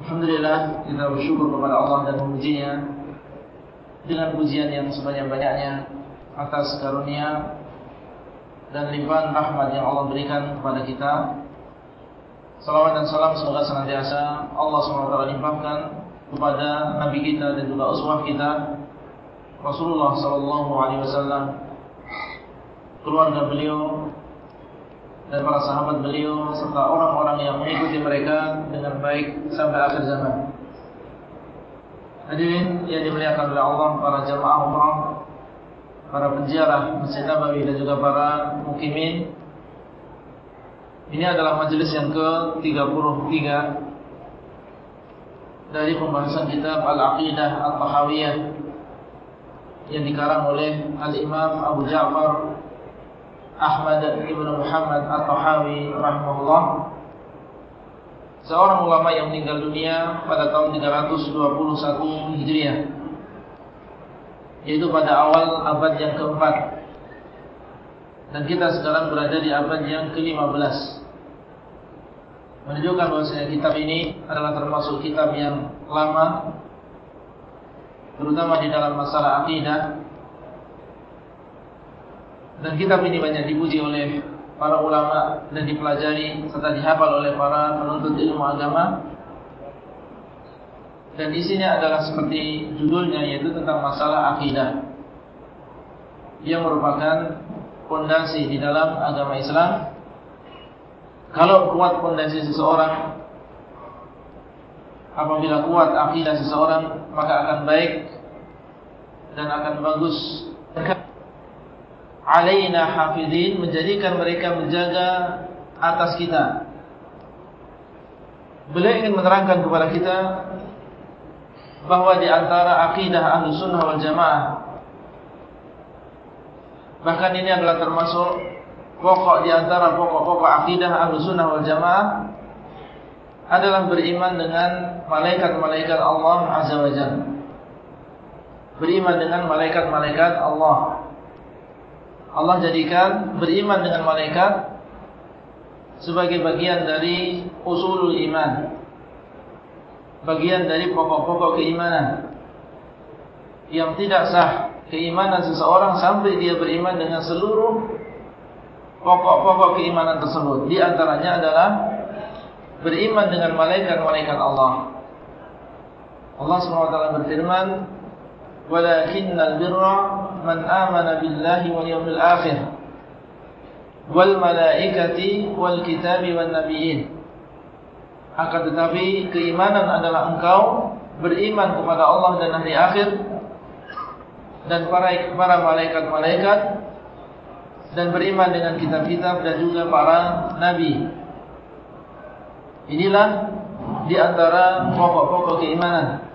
Alhamdulillah kita bersyukur kepada Allah dan memujinya dengan pujian yang sebanyak-banyaknya atas karunia dan limpahan rahmat yang Allah berikan kepada kita. Salawat dan salam semoga senantiasa Allah SWT limpahkan kepada Nabi kita dan juga uswah kita Rasulullah SAW, keluarga beliau dan para sahabat beliau serta orang-orang yang mengikuti mereka dengan baik sampai akhir zaman. Hadirin yang dimuliakan oleh Allah, para jamaah umrah, para penziarah Masjid Nabawi dan juga para mukimin. Ini adalah majelis yang ke-33 dari pembahasan kitab Al-Aqidah Al-Tahawiyah yang dikarang oleh Al-Imam Abu Ja'far Ahmad ibn Muhammad At-Tahawi rahimahullah. Seorang ulama yang meninggal dunia pada tahun 321 Hijriah yaitu pada awal abad yang keempat. Dan kita sekarang berada di abad yang ke-15 menunjukkan bahwa kitab ini adalah termasuk kitab yang lama terutama di dalam masalah akidah dan kitab ini banyak dipuji oleh para ulama dan dipelajari serta dihafal oleh para penuntut ilmu agama. Dan isinya adalah seperti judulnya yaitu tentang masalah akidah yang merupakan fondasi di dalam agama Islam. Kalau kuat fondasi seseorang, apabila kuat akidah seseorang, maka akan baik dan akan bagus alaina hafidin menjadikan mereka menjaga atas kita. Beliau ingin menerangkan kepada kita bahawa di antara akidah ahlu sunnah wal jamaah bahkan ini adalah termasuk pokok di antara pokok-pokok akidah ahlu sunnah wal jamaah adalah beriman dengan malaikat-malaikat Allah azza wa jalla. Beriman dengan malaikat-malaikat Allah Allah jadikan beriman dengan malaikat sebagai bagian dari usulul iman. Bagian dari pokok-pokok keimanan. Yang tidak sah keimanan seseorang sampai dia beriman dengan seluruh pokok-pokok keimanan tersebut. Di antaranya adalah beriman dengan malaikat-malaikat Allah. Allah SWT berfirman, "Walakinnal birra man amana billahi wal yawmil akhir wal malaikati wal kitabi wan nabiyyin. Akan tetapi keimanan adalah engkau beriman kepada Allah dan hari akhir dan para para malaikat-malaikat dan beriman dengan kitab-kitab dan juga para nabi. Inilah di antara pokok-pokok keimanan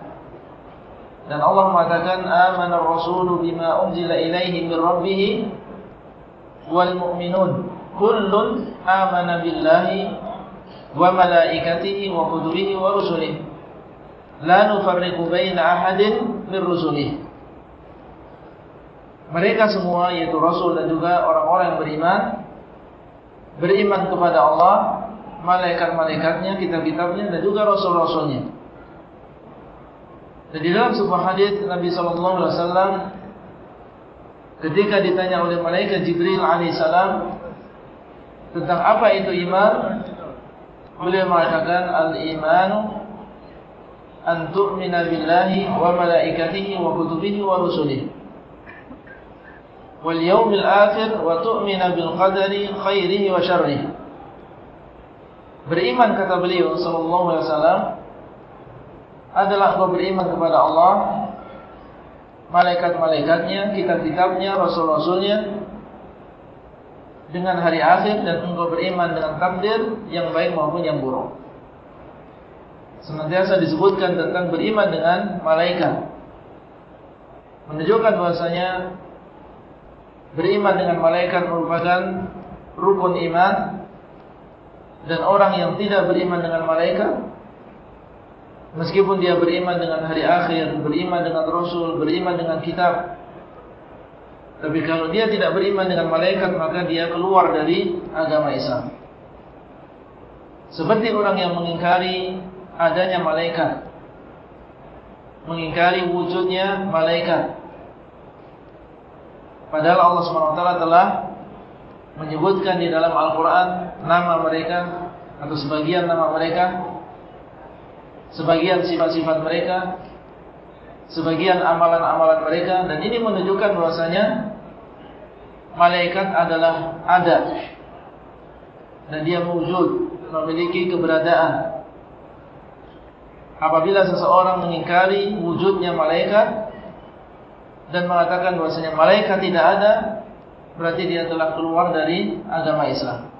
dan Allah mengatakan amana ar-rasulu bima unzila ilaihi min rabbih wal mu'minun. Kullun amana billahi wa malaikatihi wa kutubihi wa rusulihi. La nufarriqu baina ahadin min rusulihi. Mereka semua yaitu rasul dan juga orang-orang yang beriman beriman kepada Allah malaikat-malaikatnya kitab-kitabnya dan juga rasul-rasulnya dan di dalam sebuah hadis Nabi wasallam ketika ditanya oleh malaikat Jibril alaihi salam tentang apa itu iman, beliau mengatakan al-imanu an tu'mina billahi wa malaikatihi wa kutubihi wa rusulihi wal yawmil akhir wa tu'mina bil qadari khairihi wa syarrihi. Beriman kata beliau sallallahu alaihi wasallam adalah engkau beriman kepada Allah malaikat-malaikatnya, kitab-kitabnya, rasul-rasulnya dengan hari akhir dan engkau beriman dengan takdir yang baik maupun yang buruk senantiasa disebutkan tentang beriman dengan malaikat. Menunjukkan bahasanya beriman dengan malaikat merupakan rukun iman dan orang yang tidak beriman dengan malaikat meskipun dia beriman dengan hari akhir, beriman dengan rasul, beriman dengan kitab tapi kalau dia tidak beriman dengan malaikat maka dia keluar dari agama Islam. Seperti orang yang mengingkari adanya malaikat mengingkari wujudnya malaikat padahal Allah SWT telah menyebutkan di dalam Al-Quran nama mereka atau sebagian nama mereka sebagian sifat-sifat mereka sebagian amalan-amalan mereka dan ini menunjukkan bahwasanya malaikat adalah ada dan dia wujud memiliki keberadaan. Apabila seseorang mengingkari wujudnya malaikat dan mengatakan bahwasanya malaikat tidak ada berarti dia telah keluar dari agama Islam.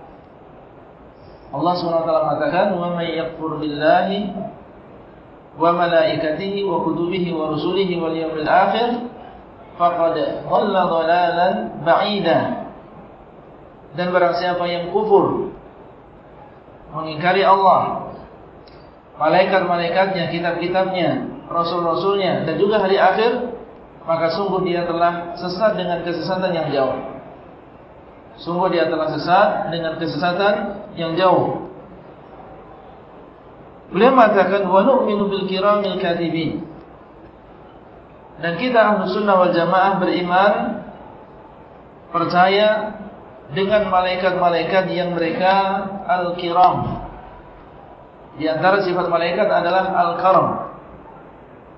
Allah SWT mengatakan may yakfur billahi wa malaikatihi wa kutubihi wa rusulihi wal yawmil akhir faqad dhalla dhalalan ba'ida dan barang siapa yang kufur mengingkari Allah malaikat-malaikatnya, kitab-kitabnya, rasul-rasulnya dan juga hari akhir, maka sungguh dia telah sesat dengan kesesatan yang jauh. Sungguh dia telah sesat dengan kesesatan yang jauh. Beliau mengatakan bil kiramil katibin. Dan kita Ahlus Sunnah wal Jamaah beriman percaya dengan malaikat-malaikat yang mereka al-kiram di antara sifat malaikat adalah Al-Karam.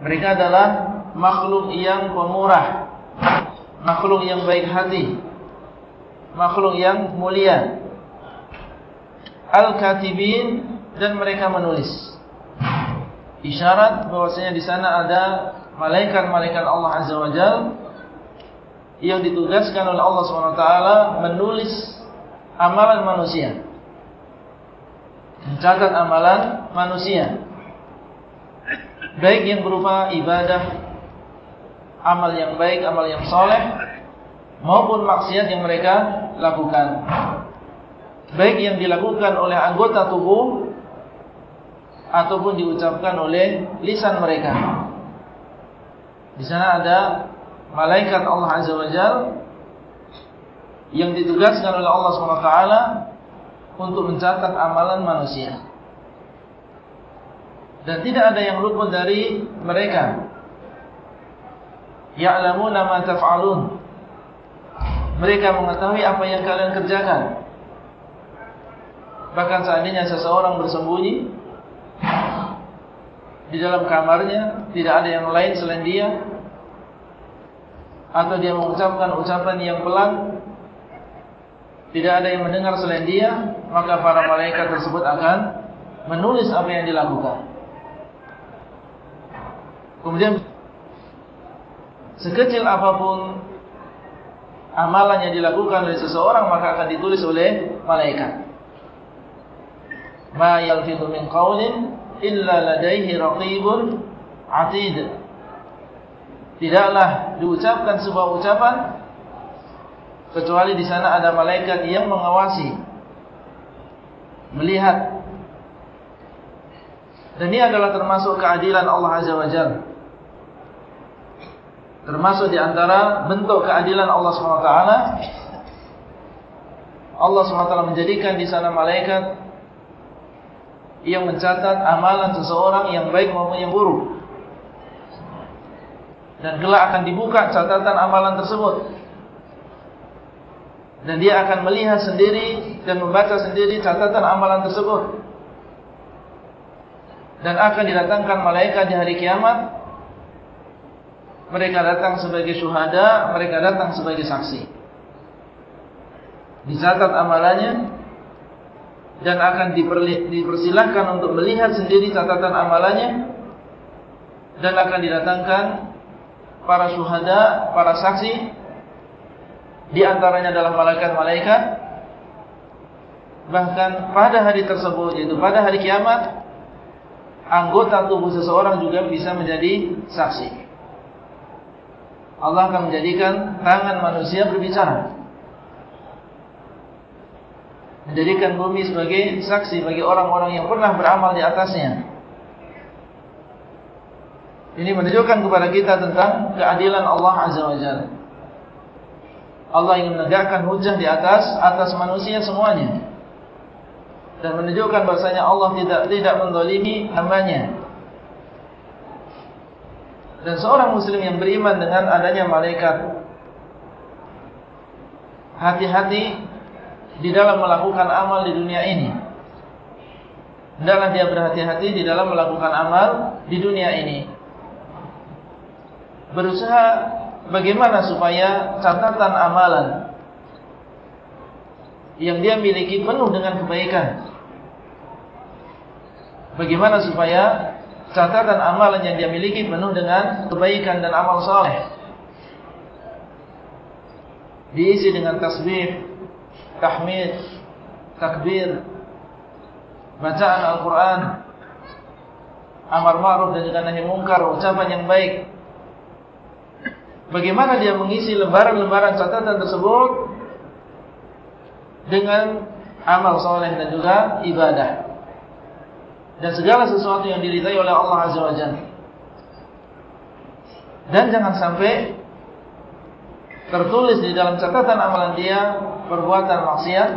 Mereka adalah makhluk yang pemurah. Makhluk yang baik hati. Makhluk yang mulia. Al-Katibin dan mereka menulis. Isyarat bahwasanya di sana ada malaikat-malaikat Allah Azza wa Jal yang ditugaskan oleh Allah SWT menulis amalan manusia. Mencatat amalan manusia. Baik yang berupa ibadah amal yang baik, amal yang soleh maupun maksiat yang mereka lakukan. Baik yang dilakukan oleh anggota tubuh ataupun diucapkan oleh lisan mereka di sana ada malaikat Allah Azza wa Jalla yang ditugaskan oleh Allah SWT untuk mencatat amalan manusia. Dan tidak ada yang luput dari mereka. Ya'lamuna ma taf'alun. Mereka mengetahui apa yang kalian kerjakan. Bahkan seandainya seseorang bersembunyi di dalam kamarnya, tidak ada yang lain selain dia atau dia mengucapkan ucapan yang pelan tidak ada yang mendengar selain dia, maka para malaikat tersebut akan menulis apa yang dilakukan. Kemudian sekecil apapun amalan yang dilakukan oleh seseorang maka akan ditulis oleh malaikat. Ma yalfidu min qawlin illa ladaihi raqibun atid. Tidaklah diucapkan sebuah ucapan kecuali di sana ada malaikat yang mengawasi melihat. Dan ini adalah termasuk keadilan Allah Azza wa Jalla termasuk di antara bentuk keadilan Allah SWT Allah SWT menjadikan di sana malaikat yang mencatat amalan seseorang yang baik maupun yang buruk dan kelak akan dibuka catatan amalan tersebut dan dia akan melihat sendiri dan membaca sendiri catatan amalan tersebut. Dan akan didatangkan malaikat di hari kiamat. Mereka datang sebagai syuhada, mereka datang sebagai saksi. Dicatat amalannya dan akan dipersilahkan untuk melihat sendiri catatan amalannya dan akan didatangkan para syuhada, para saksi di antaranya adalah malaikat-malaikat. Bahkan pada hari tersebut, yaitu pada hari kiamat, anggota tubuh seseorang juga bisa menjadi saksi. Allah akan menjadikan tangan manusia berbicara. Menjadikan bumi sebagai saksi bagi orang-orang yang pernah beramal di atasnya. Ini menunjukkan kepada kita tentang keadilan Allah Azza wa Jalla. Allah ingin menegakkan hujah di atas atas manusia semuanya. Dan menunjukkan bahasanya Allah tidak tidak mendolimi hambanya. Dan seorang muslim yang beriman dengan adanya malaikat. Hati-hati di dalam melakukan amal di dunia ini. Hendaklah dia berhati-hati di dalam melakukan amal di dunia ini. Berusaha bagaimana supaya catatan amalan yang dia miliki penuh dengan kebaikan. Bagaimana supaya catatan amalan yang dia miliki penuh dengan kebaikan dan amal saleh. Diisi dengan tasbih, tahmid, takbir, bacaan Al-Quran, amar ma'ruf dan juga nahi mungkar, ucapan yang baik. Bagaimana dia mengisi lembaran-lembaran catatan tersebut dengan amal soleh dan juga ibadah. Dan segala sesuatu yang diridai oleh Allah Azza wa Jalla. Dan jangan sampai tertulis di dalam catatan amalan dia perbuatan maksiat,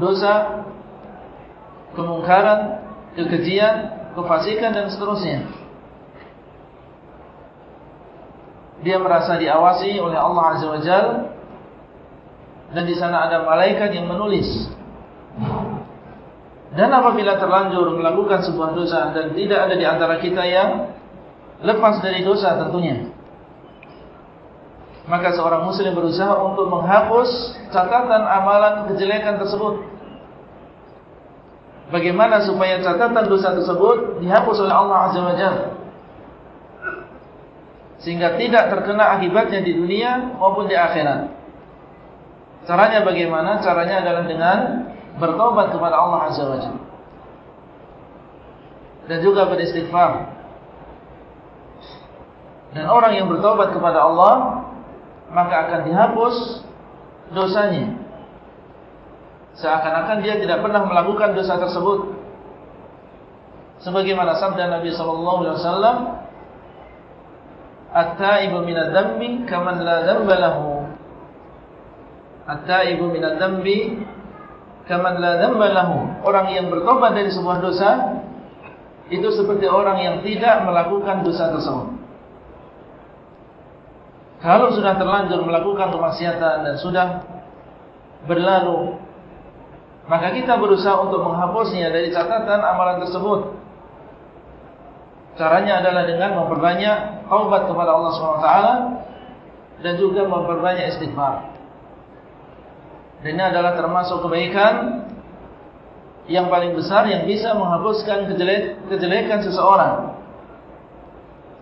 dosa, kemungkaran, kekejian, kefasikan dan seterusnya. dia merasa diawasi oleh Allah Azza wa Jal dan di sana ada malaikat yang menulis dan apabila terlanjur melakukan sebuah dosa dan tidak ada di antara kita yang lepas dari dosa tentunya maka seorang muslim berusaha untuk menghapus catatan amalan kejelekan tersebut bagaimana supaya catatan dosa tersebut dihapus oleh Allah Azza wa Jalla sehingga tidak terkena akibatnya di dunia maupun di akhirat. Caranya bagaimana? Caranya adalah dengan bertobat kepada Allah Azza wa Jalla. Dan juga beristighfar. Dan orang yang bertobat kepada Allah maka akan dihapus dosanya. Seakan-akan dia tidak pernah melakukan dosa tersebut. Sebagaimana sabda Nabi sallallahu alaihi wasallam At-taibu minad dambi kaman la dhanba lahu. At-taibu minad dambi kaman la dhanba lahu. Orang yang bertobat dari sebuah dosa itu seperti orang yang tidak melakukan dosa tersebut. Kalau sudah terlanjur melakukan kemaksiatan dan sudah berlalu maka kita berusaha untuk menghapusnya dari catatan amalan tersebut. Caranya adalah dengan memperbanyak taubat kepada Allah SWT dan juga memperbanyak istighfar. Dan ini adalah termasuk kebaikan yang paling besar yang bisa menghapuskan kejelek, kejelekan seseorang.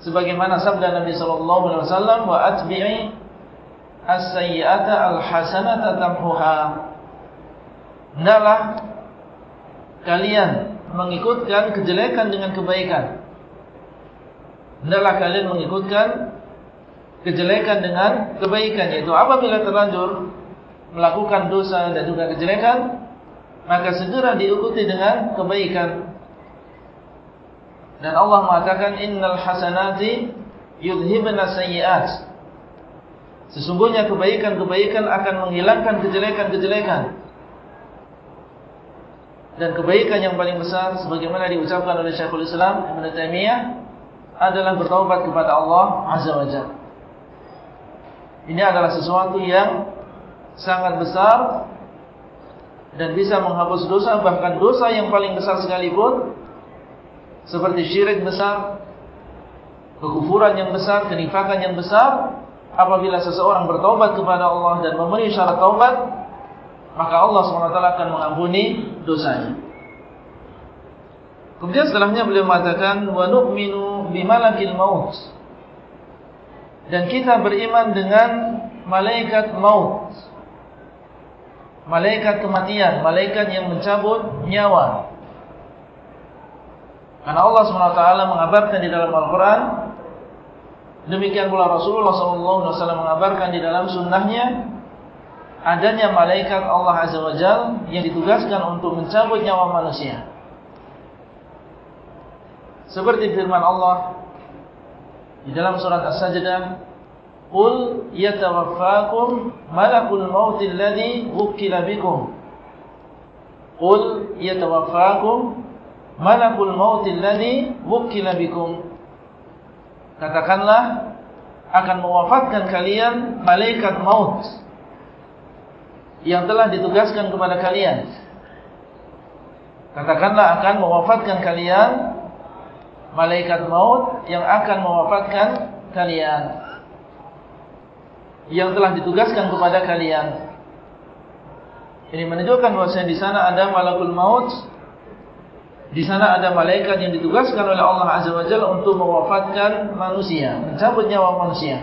Sebagaimana sabda Nabi sallallahu alaihi wasallam wa atbi'i as-sayyi'ata al-hasanata tamhuha. Hendaklah kalian mengikutkan kejelekan dengan kebaikan. Hendaklah kalian mengikutkan kejelekan dengan kebaikan Yaitu apabila terlanjur melakukan dosa dan juga kejelekan Maka segera diikuti dengan kebaikan Dan Allah mengatakan Innal hasanati yudhibna sayyiat Sesungguhnya kebaikan-kebaikan akan menghilangkan kejelekan-kejelekan Dan kebaikan yang paling besar Sebagaimana diucapkan oleh Syekhul Islam Ibn Taymiyah adalah bertaubat kepada Allah Azza wa Jalla. Ini adalah sesuatu yang sangat besar dan bisa menghapus dosa bahkan dosa yang paling besar sekalipun seperti syirik besar, kekufuran yang besar, kenifakan yang besar apabila seseorang bertaubat kepada Allah dan memenuhi syarat taubat maka Allah SWT akan mengampuni dosanya. Kemudian setelahnya beliau mengatakan wa nu'minu bimalakil maut. Dan kita beriman dengan malaikat maut. Malaikat kematian, malaikat yang mencabut nyawa. Karena Allah SWT mengabarkan di dalam Al-Quran Demikian pula Rasulullah SAW mengabarkan di dalam sunnahnya Adanya malaikat Allah Azza wa Jal Yang ditugaskan untuk mencabut nyawa manusia. Seperti firman Allah Di dalam surat As-Sajdah Qul yatawaffakum malakul mautil ladhi wukkila bikum. Qul yatawaffakum malakul mautil ladhi wukkila bikum. Katakanlah akan mewafatkan kalian malaikat maut yang telah ditugaskan kepada kalian. Katakanlah akan mewafatkan kalian malaikat maut yang akan mewafatkan kalian. Yang telah ditugaskan kepada kalian. Ini menunjukkan bahawa di sana ada malakul maut di sana ada malaikat yang ditugaskan oleh Allah Azza wa Jalla untuk mewafatkan manusia, mencabut nyawa manusia.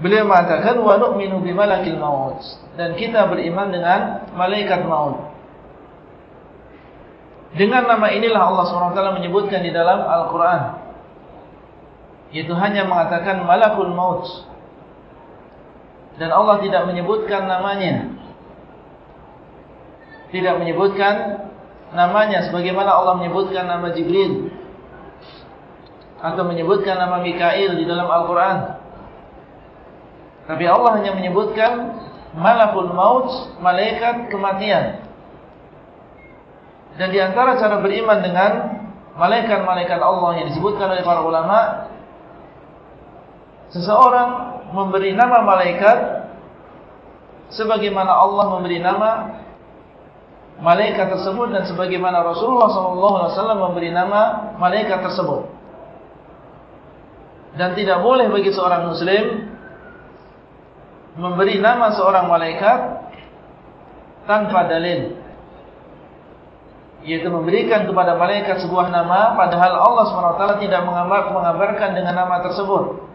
Beliau mengatakan wa nu'minu bi malakil maut dan kita beriman dengan malaikat maut. Dengan nama inilah Allah SWT menyebutkan di dalam Al-Quran. Itu hanya mengatakan malakul maut dan Allah tidak menyebutkan namanya. Tidak menyebutkan namanya sebagaimana Allah menyebutkan nama Jibril atau menyebutkan nama Mikail di dalam Al-Qur'an. Tapi Allah hanya menyebutkan Malakul Maut, malaikat kematian. Dan di antara cara beriman dengan malaikat-malaikat Allah yang disebutkan oleh para ulama, seseorang memberi nama malaikat sebagaimana Allah memberi nama malaikat tersebut dan sebagaimana Rasulullah SAW memberi nama malaikat tersebut. Dan tidak boleh bagi seorang muslim memberi nama seorang malaikat tanpa dalil. Yaitu memberikan kepada malaikat sebuah nama padahal Allah SWT tidak mengabarkan dengan nama tersebut.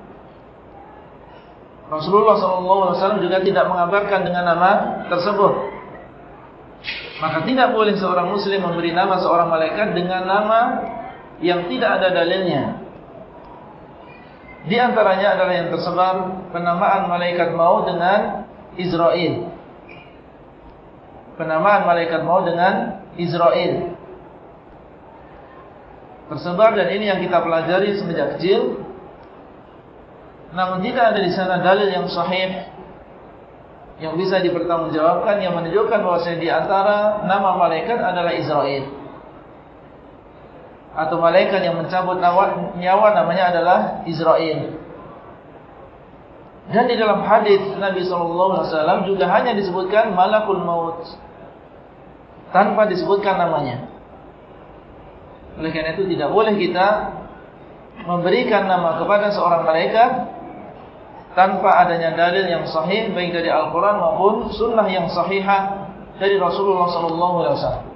Rasulullah SAW juga tidak mengabarkan dengan nama tersebut. Maka tidak boleh seorang muslim memberi nama seorang malaikat dengan nama yang tidak ada dalilnya. Di antaranya adalah yang tersebar penamaan malaikat maut dengan Israel. Penamaan malaikat maut dengan Israel. Tersebar dan ini yang kita pelajari semenjak kecil. Namun tidak ada di sana dalil yang sahih yang bisa dipertanggungjawabkan yang menunjukkan bahawa di antara nama malaikat adalah Israel atau malaikat yang mencabut nyawa namanya adalah Israel. Dan di dalam hadis Nabi SAW juga hanya disebutkan malakul maut tanpa disebutkan namanya. Oleh karena itu tidak boleh kita memberikan nama kepada seorang malaikat tanpa adanya dalil yang sahih baik dari Al-Quran maupun sunnah yang sahihah dari Rasulullah SAW.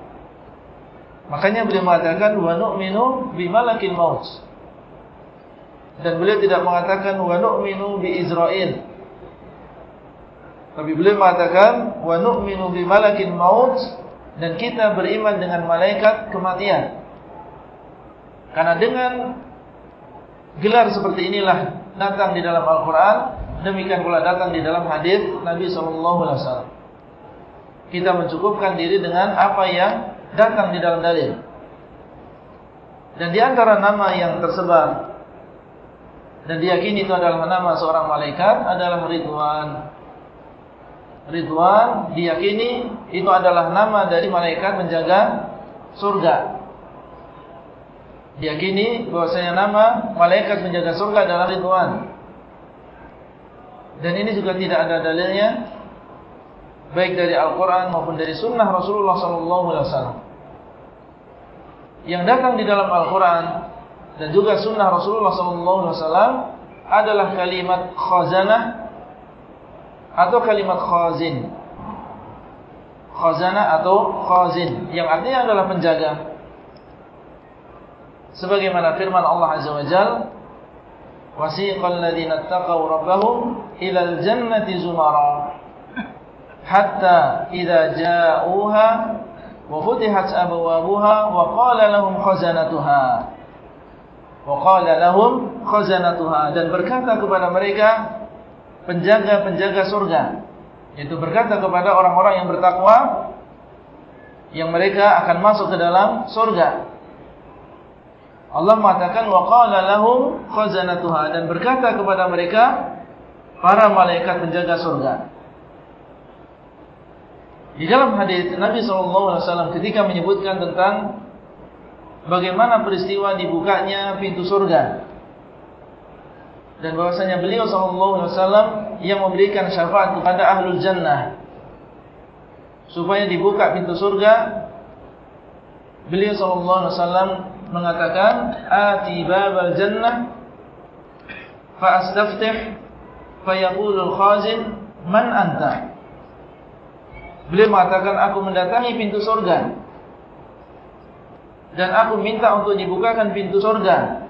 Makanya beliau mengatakan wa nu'minu bi malakil maut. Dan beliau tidak mengatakan wa nu'minu bi Israel. Tapi beliau mengatakan wa nu'minu bi malakil maut dan kita beriman dengan malaikat kematian. Karena dengan gelar seperti inilah datang di dalam Al-Quran, demikian pula datang di dalam hadis Nabi SAW. Kita mencukupkan diri dengan apa yang datang di dalam dalil. Dan di antara nama yang tersebar dan diyakini itu adalah nama seorang malaikat adalah Ridwan. Ridwan diyakini itu adalah nama dari malaikat menjaga surga. Diyakini bahwasanya nama malaikat menjaga surga adalah Ridwan. Dan ini juga tidak ada dalilnya baik dari Al-Qur'an maupun dari sunnah Rasulullah sallallahu alaihi wasallam. Yang datang di dalam Al-Qur'an dan juga sunnah Rasulullah sallallahu alaihi wasallam adalah kalimat khazanah atau kalimat khazin. Khazanah atau khazin yang artinya adalah penjaga sebagaimana firman Allah Azza wa Jalla wasiqal ladzina taqaw rabbahum ilal jannati zumara hatta idza ja'uha wa futihat abwabuha wa qala lahum khazanatuha. Wa qala lahum khazanatuha. Dan berkata kepada mereka penjaga-penjaga surga. Yaitu berkata kepada orang-orang yang bertakwa yang mereka akan masuk ke dalam surga Allah mengatakan wa qala lahum khazanatuha dan berkata kepada mereka para malaikat penjaga surga. Di dalam hadis Nabi SAW ketika menyebutkan tentang bagaimana peristiwa dibukanya pintu surga dan bahwasanya beliau SAW yang memberikan syafaat kepada ahlul jannah supaya dibuka pintu surga beliau SAW mengatakan ati babal jannah fa astaftih fa yaqulu al-khazin man anta? Beliau mengatakan aku mendatangi pintu surga dan aku minta untuk dibukakan pintu surga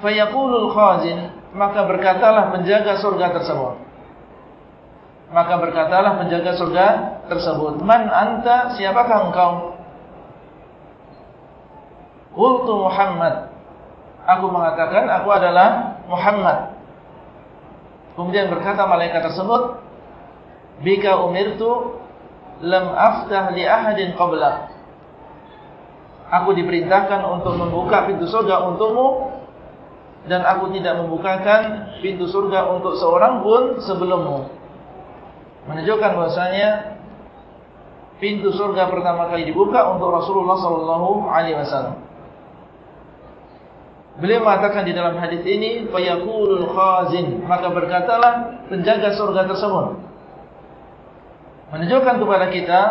fa yaqulu al-khazin maka berkatalah penjaga surga tersebut. Maka berkatalah penjaga surga tersebut man anta? Siapakah engkau Qultu Muhammad. Aku mengatakan aku adalah Muhammad. Kemudian berkata malaikat tersebut, "Bika umirtu lam aftah li ahadin qabla." Aku diperintahkan untuk membuka pintu surga untukmu dan aku tidak membukakan pintu surga untuk seorang pun sebelummu. Menunjukkan bahasanya pintu surga pertama kali dibuka untuk Rasulullah sallallahu alaihi wasallam. Beliau mengatakan di dalam hadis ini, fayaqulul khazin, maka berkatalah penjaga surga tersebut. Menunjukkan kepada kita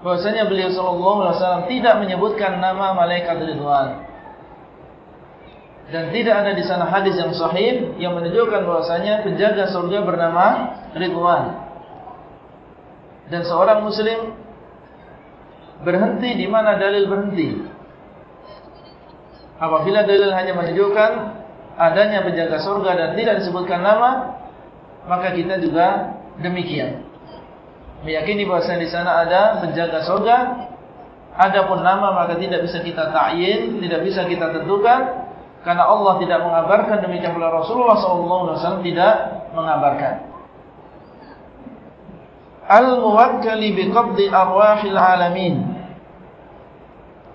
bahwasanya beliau sallallahu alaihi wasallam tidak menyebutkan nama malaikat Ridwan. Dan tidak ada di sana hadis yang sahih yang menunjukkan bahwasanya penjaga surga bernama Ridwan. Dan seorang muslim berhenti di mana dalil berhenti. Apabila dalil hanya menunjukkan adanya penjaga surga dan tidak disebutkan nama, maka kita juga demikian. Meyakini bahawa di sana ada penjaga surga, adapun nama maka tidak bisa kita ta'yin, tidak bisa kita tentukan, karena Allah tidak mengabarkan demikian pula Rasulullah SAW tidak mengabarkan. Al-Muwakkali biqabdi arwahil alamin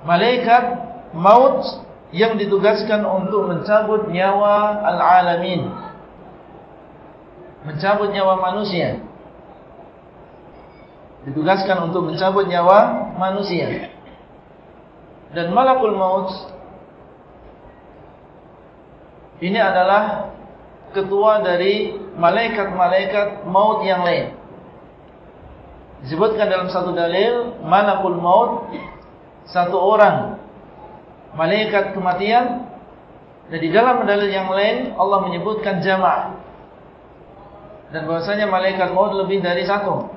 Malaikat maut yang ditugaskan untuk mencabut nyawa al-alamin. Mencabut nyawa manusia. Ditugaskan untuk mencabut nyawa manusia. Dan malakul maut ini adalah ketua dari malaikat-malaikat maut yang lain. Disebutkan dalam satu dalil malakul maut satu orang malaikat kematian dan di dalam dalil yang lain Allah menyebutkan jama' dan bahwasanya malaikat maut lebih dari satu.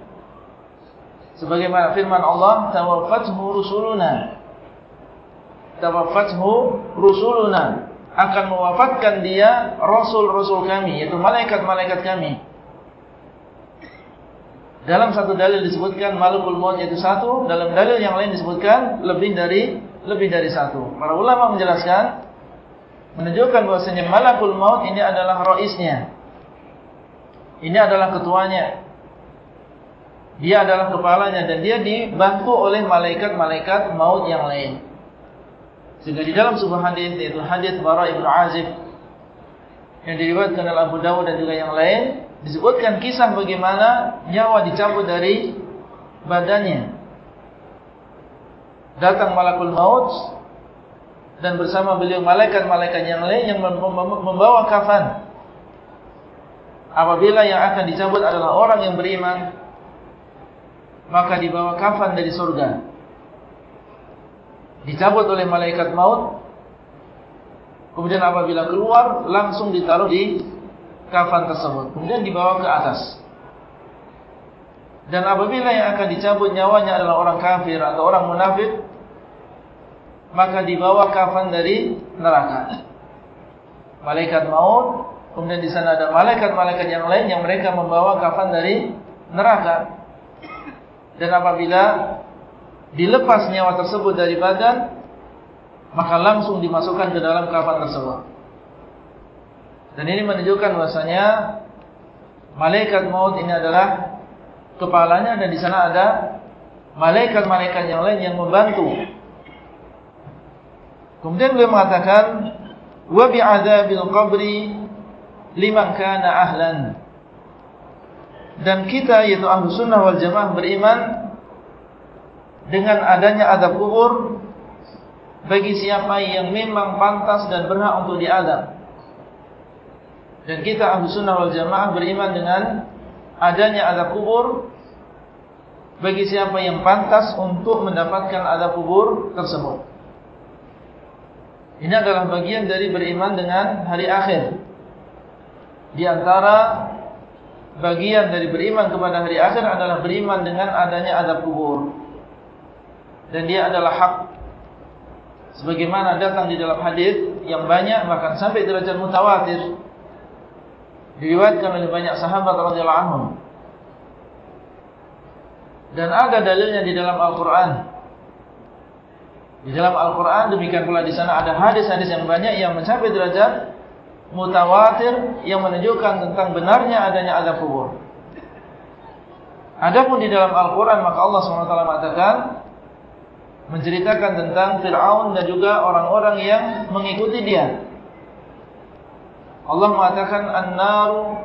Sebagaimana firman Allah tawaffathu rusuluna. Tawaffathu rusuluna. Akan mewafatkan dia rasul-rasul kami yaitu malaikat-malaikat kami. Dalam satu dalil disebutkan malakul maut yaitu satu. Dalam dalil yang lain disebutkan lebih dari lebih dari satu. Para ulama menjelaskan menunjukkan bahwasanya malakul maut ini adalah raisnya. Ini adalah ketuanya. Dia adalah kepalanya dan dia dibantu oleh malaikat-malaikat maut yang lain. Sehingga di dalam sebuah hadis yaitu hadis Bara Ibn Azib yang diriwayatkan oleh Abu Dawud dan juga yang lain disebutkan kisah bagaimana nyawa dicabut dari badannya datang malakul maut dan bersama beliau malaikat-malaikat yang lain yang membawa kafan. Apabila yang akan dicabut adalah orang yang beriman, maka dibawa kafan dari surga. Dicabut oleh malaikat maut. Kemudian apabila keluar, langsung ditaruh di kafan tersebut. Kemudian dibawa ke atas. Dan apabila yang akan dicabut nyawanya adalah orang kafir atau orang munafik, maka dibawa kafan dari neraka. Malaikat maut Kemudian di sana ada malaikat-malaikat yang lain yang mereka membawa kafan dari neraka. Dan apabila dilepas nyawa tersebut dari badan, maka langsung dimasukkan ke dalam kafan tersebut. Dan ini menunjukkan bahasanya malaikat maut ini adalah kepalanya dan di sana ada malaikat-malaikat yang lain yang membantu. Kemudian beliau mengatakan wa bi'adzabil qabri liman kana ahlan. Dan kita yaitu ahlu sunnah wal jamaah beriman dengan adanya adab kubur bagi siapa yang memang pantas dan berhak untuk diadab. Dan kita ahlu sunnah wal jamaah beriman dengan adanya adab kubur bagi siapa yang pantas untuk mendapatkan adab kubur tersebut. Ini adalah bagian dari beriman dengan hari akhir. Di antara bagian dari beriman kepada hari akhir adalah beriman dengan adanya adab kubur. Dan dia adalah hak. Sebagaimana datang di dalam hadis yang banyak bahkan sampai derajat mutawatir. Diriwayatkan oleh banyak sahabat radhiyallahu anhum. Dan ada dalilnya di dalam Al-Qur'an. Di dalam Al-Qur'an demikian pula di sana ada hadis-hadis yang banyak yang mencapai derajat mutawatir yang menunjukkan tentang benarnya adanya azab kubur. Adapun di dalam Al-Quran maka Allah SWT mengatakan menceritakan tentang Fir'aun dan juga orang-orang yang mengikuti dia. Allah mengatakan an-naru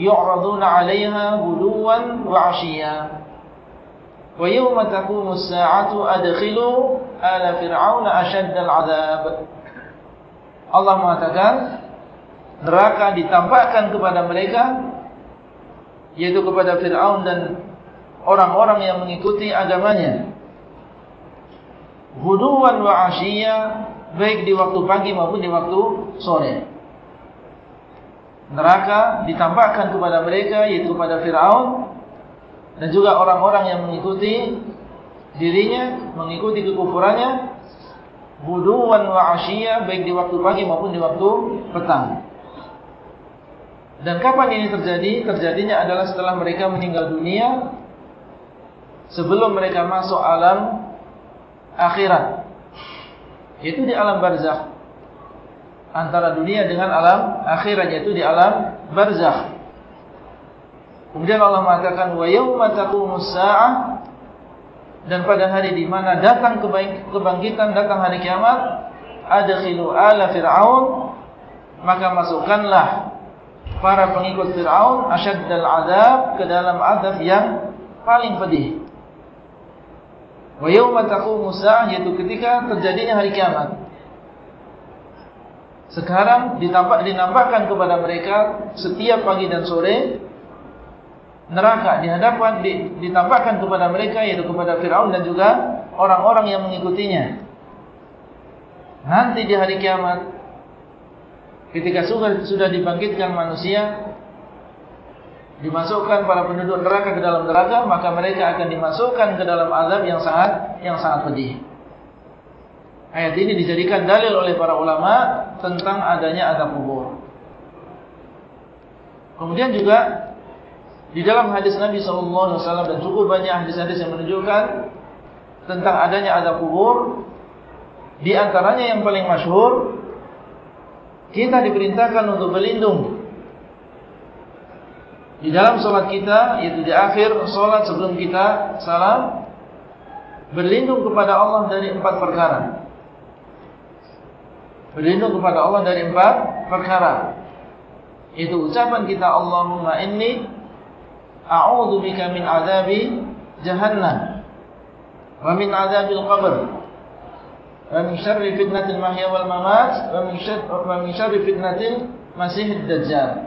yu'raduna 'alayha ghuduwan wa 'ashiyya. Wa yawma taqumu as-sa'atu adkhilu ala fir'auna ashadda al-'adzab. Allah mengatakan neraka ditampakkan kepada mereka yaitu kepada Firaun dan orang-orang yang mengikuti agamanya. Huduwan wa ashiya baik di waktu pagi maupun di waktu sore. Neraka ditampakkan kepada mereka yaitu kepada Firaun dan juga orang-orang yang mengikuti dirinya, mengikuti kekufurannya Buduwan wa asyia baik di waktu pagi maupun di waktu petang. Dan kapan ini terjadi? Terjadinya adalah setelah mereka meninggal dunia sebelum mereka masuk alam akhirat. Itu di alam barzakh. Antara dunia dengan alam akhirat yaitu di alam barzakh. Kemudian Allah mengatakan wa yauma taqumus saah dan pada hari di mana datang kebangkitan datang hari kiamat adkhilu ala fir'aun. Maka masukkanlah para pengikut fir'aun asyaddal azab ke dalam azab yang paling pedih. Wa yauma taqumu sa'ah yaitu ketika terjadinya hari kiamat. Sekarang ditampak dinampakkan kepada mereka setiap pagi dan sore neraka di hadapan ditampakkan kepada mereka yaitu kepada Firaun dan juga orang-orang yang mengikutinya. Nanti di hari kiamat ketika sudah sudah dibangkitkan manusia dimasukkan para penduduk neraka ke dalam neraka maka mereka akan dimasukkan ke dalam azab yang sangat yang sangat pedih. Ayat ini dijadikan dalil oleh para ulama tentang adanya azab kubur. Kemudian juga di dalam hadis Nabi SAW dan cukup banyak hadis-hadis yang menunjukkan tentang adanya azab kubur. Di antaranya yang paling masyhur, kita diperintahkan untuk berlindung di dalam solat kita, yaitu di akhir solat sebelum kita salam, berlindung kepada Allah dari empat perkara. Berlindung kepada Allah dari empat perkara. Itu ucapan kita Allahumma inni A'udzu bika min adzabi jahannam wa min adzabil qabr wa min syarri fitnatil mahya wal mamat wa min syarri fitnatil masiihid dajjal.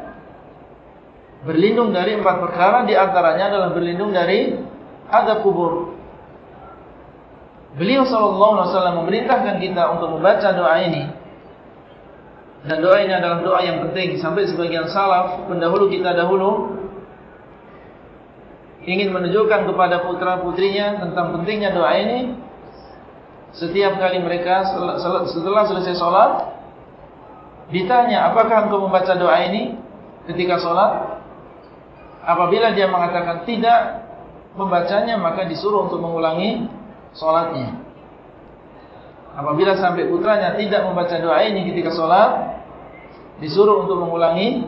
Berlindung dari empat perkara di antaranya adalah berlindung dari azab kubur. Beliau sallallahu alaihi wasallam memerintahkan kita untuk membaca doa ini. Dan doa ini adalah doa yang penting sampai sebagian salaf pendahulu kita dahulu ingin menunjukkan kepada putra-putrinya tentang pentingnya doa ini setiap kali mereka setelah selesai sholat Ditanya, apakah engkau membaca doa ini ketika sholat? Apabila dia mengatakan tidak membacanya, maka disuruh untuk mengulangi sholatnya. Apabila sampai putranya tidak membaca doa ini ketika sholat, disuruh untuk mengulangi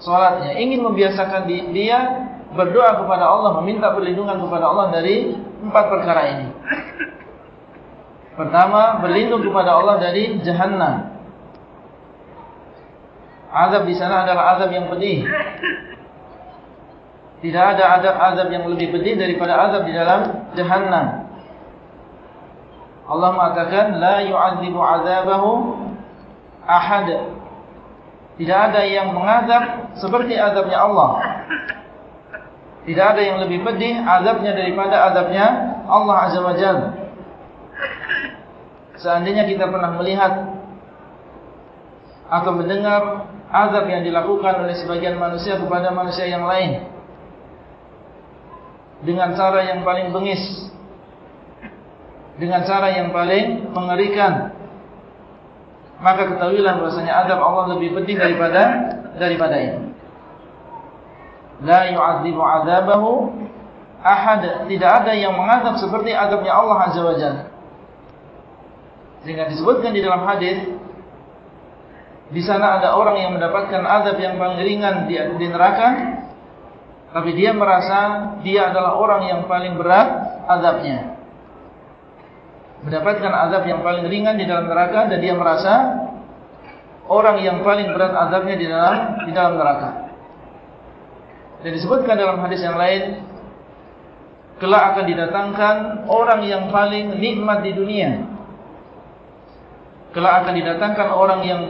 sholatnya. Ingin membiasakan dia berdoa kepada Allah, meminta perlindungan kepada Allah dari empat perkara ini. Pertama, berlindung kepada Allah dari jahannam. Azab di sana adalah azab yang pedih. Tidak ada azab yang lebih pedih daripada azab di dalam jahannam. Allah mengatakan la yu'adzibu 'adzabahu ahad. Tidak ada yang mengazab seperti azabnya Allah. Tidak ada yang lebih pedih azabnya daripada azabnya Allah Azza wa Jalla. Seandainya kita pernah melihat atau mendengar azab yang dilakukan oleh sebagian manusia kepada manusia yang lain dengan cara yang paling bengis dengan cara yang paling mengerikan maka ketahuilah bahasanya azab Allah lebih pedih daripada daripada ini la yu'adzibu 'adzabahu ahad. Tidak ada yang mengazab seperti azabnya Allah azza wajalla sehingga disebutkan di dalam hadis di sana ada orang yang mendapatkan azab yang paling ringan di, di neraka tapi dia merasa dia adalah orang yang paling berat azabnya. Mendapatkan azab yang paling ringan di dalam neraka dan dia merasa orang yang paling berat azabnya di dalam di dalam neraka dan disebutkan dalam hadis yang lain kelak akan didatangkan orang yang paling nikmat di dunia. Kelak akan didatangkan orang yang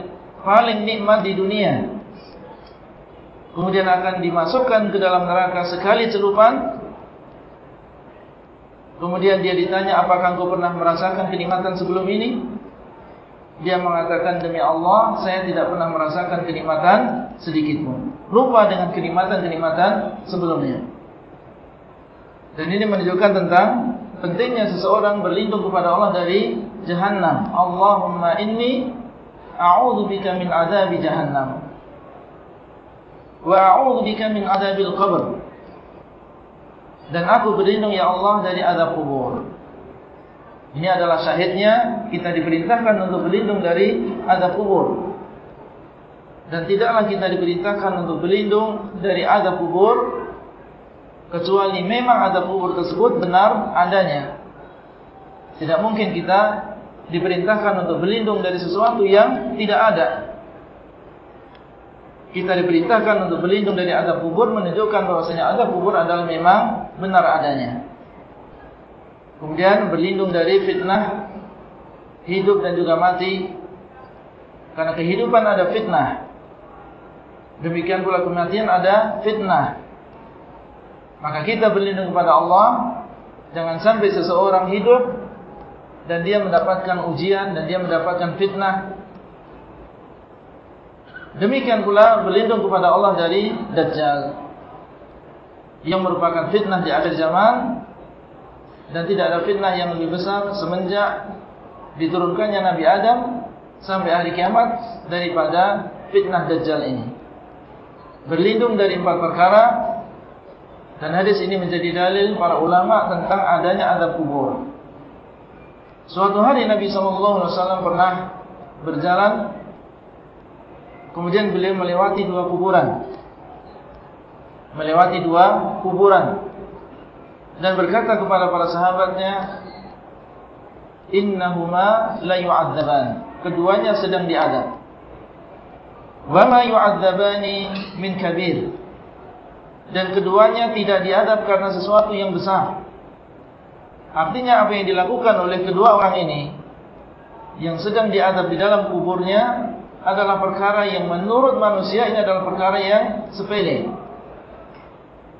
paling nikmat di dunia. Kemudian akan dimasukkan ke dalam neraka sekali celupan kemudian dia ditanya apakah engkau pernah merasakan kenikmatan sebelum ini? Dia mengatakan demi Allah saya tidak pernah merasakan kenikmatan sedikit lupa dengan kenikmatan-kenikmatan sebelumnya. Dan ini menunjukkan tentang pentingnya seseorang berlindung kepada Allah dari jahannam. Allahumma inni a'udzu bika min adzabi jahannam. Wa a'udzu bika min adzabil qabr. Dan aku berlindung ya Allah dari azab kubur. Ini adalah syahidnya. Kita diperintahkan untuk berlindung dari azab kubur dan tidaklah kita diperintahkan untuk berlindung dari azab kubur kecuali memang azab kubur tersebut benar adanya tidak mungkin kita diperintahkan untuk berlindung dari sesuatu yang tidak ada. Kita diperintahkan untuk berlindung dari azab kubur menunjukkan bahwasanya azab kubur adalah memang benar adanya. Kemudian berlindung dari fitnah hidup dan juga mati. Karena kehidupan ada fitnah. Demikian pula kematian ada fitnah. Maka kita berlindung kepada Allah jangan sampai seseorang hidup dan dia mendapatkan ujian dan dia mendapatkan fitnah. Demikian pula berlindung kepada Allah dari Dajjal yang merupakan fitnah di akhir zaman dan tidak ada fitnah yang lebih besar semenjak diturunkannya Nabi Adam sampai hari kiamat daripada fitnah Dajjal ini. Berlindung dari empat perkara. Dan hadis ini menjadi dalil para ulama tentang adanya azab kubur. Suatu hari Nabi SAW pernah berjalan Kemudian beliau melewati dua kuburan. Melewati dua kuburan. Dan berkata kepada para sahabatnya Innahuma la yu'adzaban Keduanya sedang diadab Wa ma yu'adzabani min kabir. Dan keduanya tidak diadab karena sesuatu yang besar. Artinya apa yang dilakukan oleh kedua orang ini Yang sedang diadab di dalam kuburnya Adalah perkara yang menurut manusia ini adalah perkara yang sepele.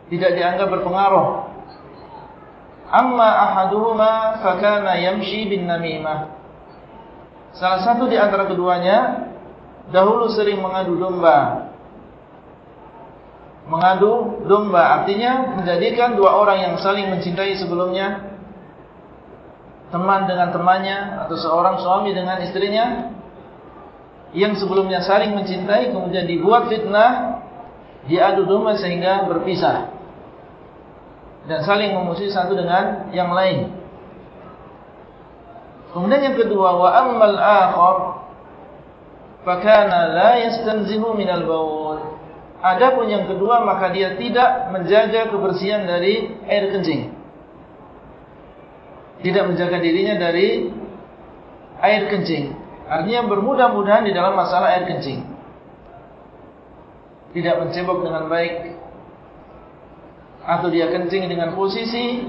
Tidak dianggap berpengaruh. Amma ahaduhuma fakana yamshi bin namimah. Salah satu di antara keduanya Dahulu sering mengadu domba Mengadu domba Artinya menjadikan dua orang yang saling mencintai sebelumnya teman dengan temannya atau seorang suami dengan istrinya yang sebelumnya saling mencintai kemudian dibuat fitnah diadu domba sehingga berpisah dan saling memusuhi satu dengan yang lain. Kemudian yang kedua wa ammal akhar fakana la yastanzihu minal bawl. Adapun yang kedua maka dia tidak menjaga kebersihan dari air kencing. Tidak menjaga dirinya dari air kencing. Artinya bermudah-mudahan di dalam masalah air kencing. Tidak mencebok dengan baik. Atau dia kencing dengan posisi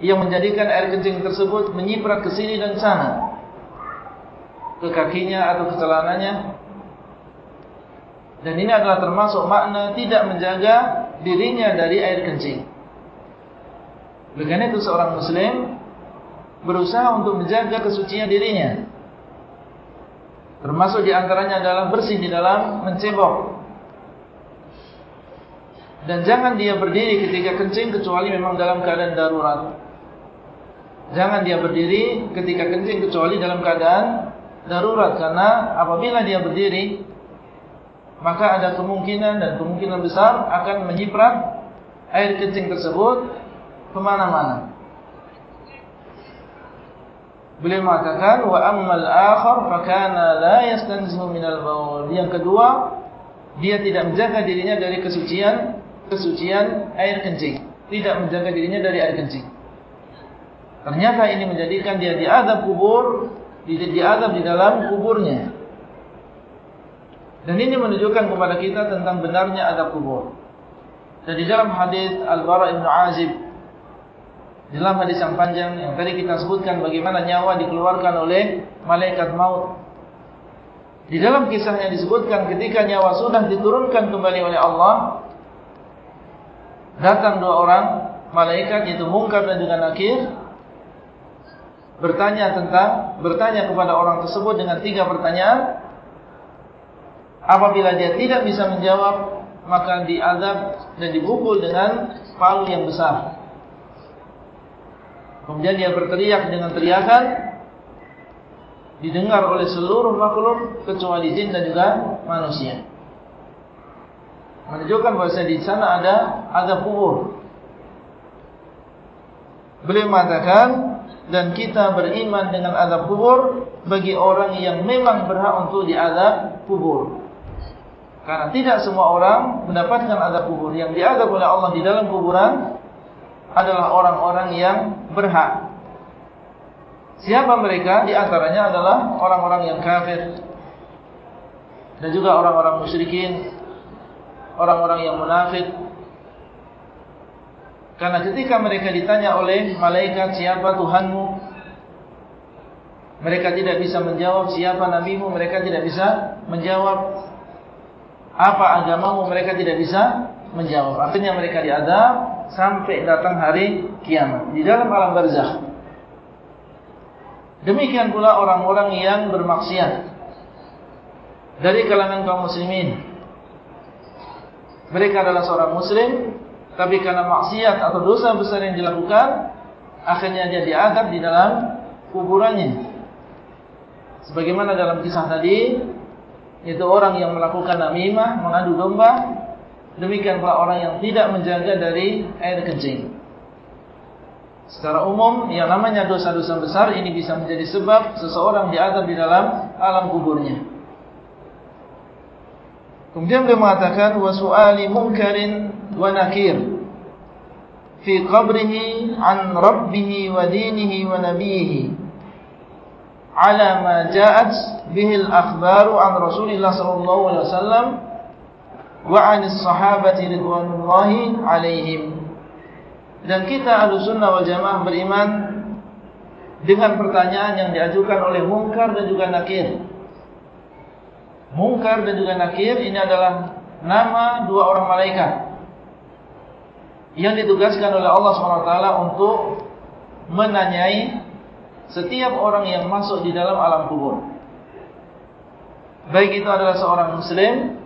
yang menjadikan air kencing tersebut menyiprat ke sini dan sana. Ke kakinya atau ke celananya. Dan ini adalah termasuk makna tidak menjaga dirinya dari air kencing. Karena itu seorang muslim berusaha untuk menjaga kesucian dirinya. Termasuk di antaranya adalah bersih di dalam mencebok. Dan jangan dia berdiri ketika kencing kecuali memang dalam keadaan darurat. Jangan dia berdiri ketika kencing kecuali dalam keadaan darurat. Karena apabila dia berdiri, maka ada kemungkinan dan kemungkinan besar akan menyiprat air kencing tersebut kemana-mana. Beliau mengatakan wa ammal akhar fa kana la yastanzihu minal bawl. Yang kedua, dia tidak menjaga dirinya dari kesucian kesucian air kencing. Tidak menjaga dirinya dari air kencing. Ternyata ini menjadikan dia diadab kubur, diadab di dalam kuburnya. Dan ini menunjukkan kepada kita tentang benarnya adab kubur. Dan di dalam hadis Al-Bara Ibn Azib dalam hadis yang panjang yang tadi kita sebutkan bagaimana nyawa dikeluarkan oleh malaikat maut. Di dalam kisahnya disebutkan ketika nyawa sudah diturunkan kembali oleh Allah. Datang dua orang malaikat yaitu mungkar dan juga nakir. Bertanya tentang, bertanya kepada orang tersebut dengan tiga pertanyaan. Apabila dia tidak bisa menjawab, maka diadab dan dibukul dengan palu yang besar. Kemudian dia berteriak dengan teriakan didengar oleh seluruh makhluk kecuali jin dan juga manusia. Menunjukkan bahawa di sana ada azab kubur. Beliau mengatakan dan kita beriman dengan azab kubur bagi orang yang memang berhak untuk diazab kubur. Karena tidak semua orang mendapatkan azab kubur yang diazab oleh Allah di dalam kuburan adalah orang-orang yang berhak. Siapa mereka? Di antaranya adalah orang-orang yang kafir dan juga orang-orang musyrikin, orang-orang yang munafik. Karena ketika mereka ditanya oleh malaikat siapa Tuhanmu, mereka tidak bisa menjawab siapa nabimu, mereka tidak bisa menjawab apa agamamu, mereka tidak bisa menjawab. Akhirnya mereka diadab sampai datang hari kiamat di dalam alam barzakh. Demikian pula orang-orang yang bermaksiat dari kalangan kaum muslimin. Mereka adalah seorang muslim tapi karena maksiat atau dosa besar yang dilakukan akhirnya dia diadab di dalam kuburannya. Sebagaimana dalam kisah tadi itu orang yang melakukan namimah, mengadu domba Demikian pula orang yang tidak menjaga dari air kencing. Secara umum, yang namanya dosa-dosa besar ini bisa menjadi sebab seseorang diadab di dalam alam kuburnya. Kemudian beliau mengatakan wasu'ali munkarin wa nakir fi qabrihi an rabbih wa dinihi wa nabiyhi ala ma ja'at bihi al-akhbaru an Rasulillah sallallahu alaihi wasallam wa 'anis sahabati ridwanullahi 'alaihim. Dan kita Ahlussunnah wal Jamaah beriman dengan pertanyaan yang diajukan oleh Munkar dan juga Nakir. Munkar dan juga Nakir ini adalah nama dua orang malaikat yang ditugaskan oleh Allah SWT untuk menanyai setiap orang yang masuk di dalam alam kubur. Baik itu adalah seorang muslim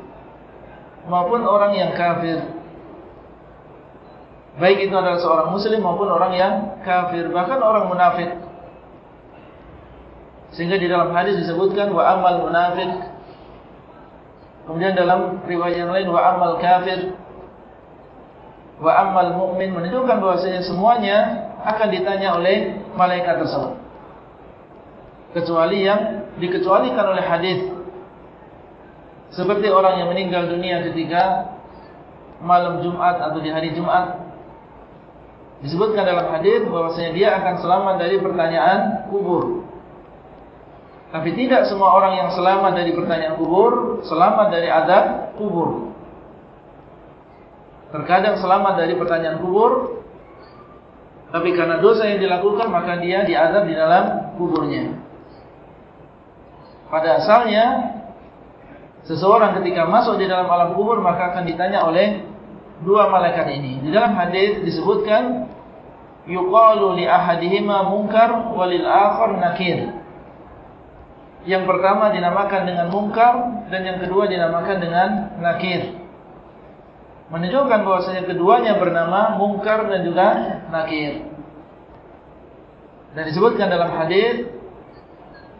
maupun orang yang kafir. Baik itu adalah seorang muslim maupun orang yang kafir, bahkan orang munafik. Sehingga di dalam hadis disebutkan wa amal munafik Kemudian dalam riwayat yang lain wa amal kafir wa amal mukmin menunjukkan bahwasanya semuanya akan ditanya oleh malaikat tersebut. Kecuali yang dikecualikan oleh hadis seperti orang yang meninggal dunia ketika malam Jumat atau di hari Jumat disebutkan dalam hadis bahwasanya dia akan selamat dari pertanyaan kubur. Tapi tidak semua orang yang selamat dari pertanyaan kubur Selamat dari adab kubur. Terkadang selamat dari pertanyaan kubur Tapi karena dosa yang dilakukan Maka dia diadab di dalam kuburnya. Pada asalnya Seseorang ketika masuk di dalam alam kubur Maka akan ditanya oleh Dua malaikat ini. Di dalam hadis disebutkan Yuqalu li ahadihima munkar Walil akhar nakir yang pertama dinamakan dengan mungkar dan yang kedua dinamakan dengan nakir. Menunjukkan bahwasanya keduanya bernama mungkar dan juga nakir. Dan disebutkan dalam hadis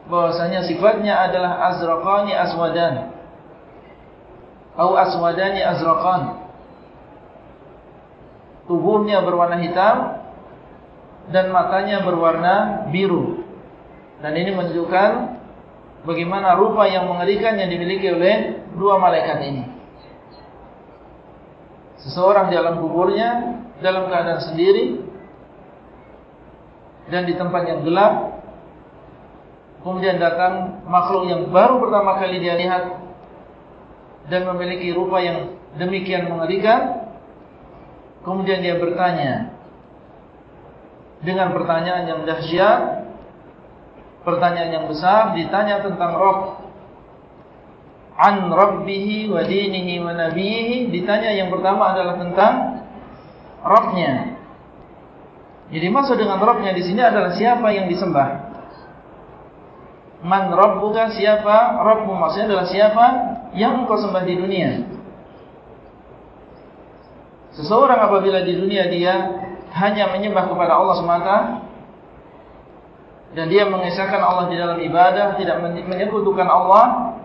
bahwasanya sifatnya adalah azraqani aswadan atau aswadani azraqan. Tubuhnya berwarna hitam dan matanya berwarna biru. Dan ini menunjukkan bagaimana rupa yang mengerikan yang dimiliki oleh dua malaikat ini. Seseorang di alam kuburnya dalam keadaan sendiri dan di tempat yang gelap. Kemudian datang makhluk yang baru pertama kali dia lihat dan memiliki rupa yang demikian mengerikan. Kemudian dia bertanya dengan pertanyaan yang dahsyat pertanyaan yang besar ditanya tentang Rabb. An rabbihi wa dinihi wa nabihi ditanya yang pertama adalah tentang Rabbnya. Jadi maksud dengan Rabbnya di sini adalah siapa yang disembah? Man rabbuka siapa? Rabbmu maksudnya adalah siapa yang engkau sembah di dunia? Seseorang apabila di dunia dia hanya menyembah kepada Allah semata dan dia mengisahkan Allah di dalam ibadah, tidak menyekutukan Allah,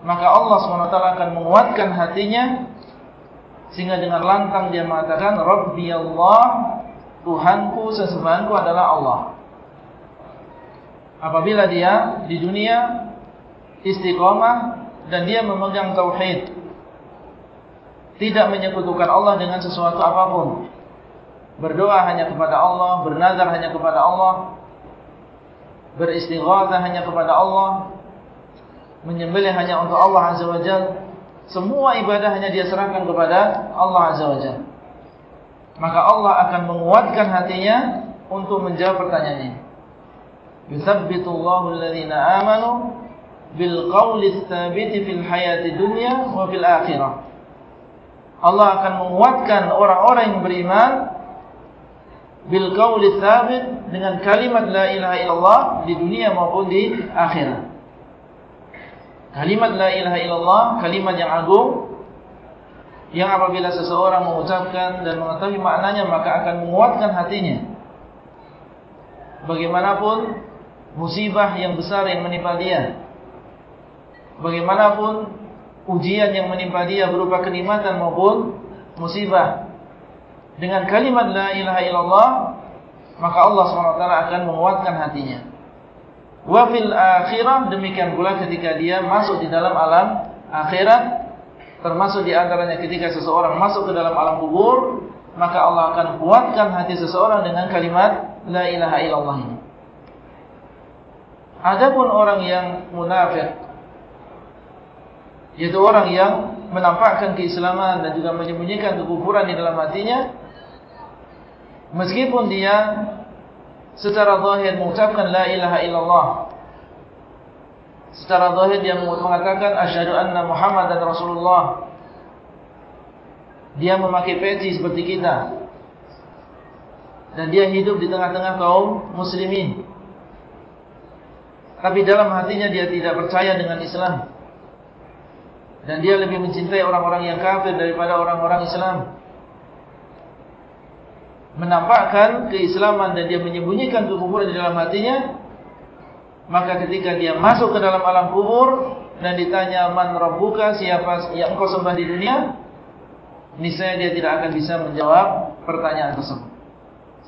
maka Allah SWT akan menguatkan hatinya, sehingga dengan lantang dia mengatakan, Rabbi Allah, Tuhanku, sesembahanku adalah Allah. Apabila dia di dunia istiqomah dan dia memegang tauhid, tidak menyekutukan Allah dengan sesuatu apapun, berdoa hanya kepada Allah, bernazar hanya kepada Allah, beristighatsah hanya kepada Allah, menyembelih hanya untuk Allah Azza wa Jalla, semua ibadah hanya dia serahkan kepada Allah Azza wa Jalla. Maka Allah akan menguatkan hatinya untuk menjawab pertanyaan ini. Yuthabbitu Allahu alladhina amanu bil qawli tsabiti fil hayati dunya wa fil akhirah. Allah akan menguatkan orang-orang yang beriman bil qauli tsabit dengan kalimat la ilaha illallah di dunia maupun di akhirat. Kalimat la ilaha illallah kalimat yang agung yang apabila seseorang mengucapkan dan mengetahui maknanya maka akan menguatkan hatinya. Bagaimanapun musibah yang besar yang menimpa dia. Bagaimanapun ujian yang menimpa dia berupa kenikmatan maupun musibah dengan kalimat la ilaha illallah maka Allah SWT akan menguatkan hatinya. Wa fil akhirah demikian pula ketika dia masuk di dalam alam akhirat termasuk di antaranya ketika seseorang masuk ke dalam alam kubur maka Allah akan kuatkan hati seseorang dengan kalimat la ilaha illallah. Ini adapun orang yang munafik yaitu orang yang menampakkan keislaman dan juga menyembunyikan kekufuran di dalam hatinya Meskipun dia secara zahir mengucapkan la ilaha illallah. Secara zahir dia mengatakan asyhadu anna Muhammadan Rasulullah. Dia memakai peci seperti kita. Dan dia hidup di tengah-tengah kaum muslimin. Tapi dalam hatinya dia tidak percaya dengan Islam. Dan dia lebih mencintai orang-orang yang kafir daripada orang-orang Islam menampakkan keislaman dan dia menyembunyikan kekufuran di dalam hatinya maka ketika dia masuk ke dalam alam kubur dan ditanya man rabbuka? Siapa yang engkau sembah di dunia? Niscaya dia tidak akan bisa menjawab pertanyaan tersebut.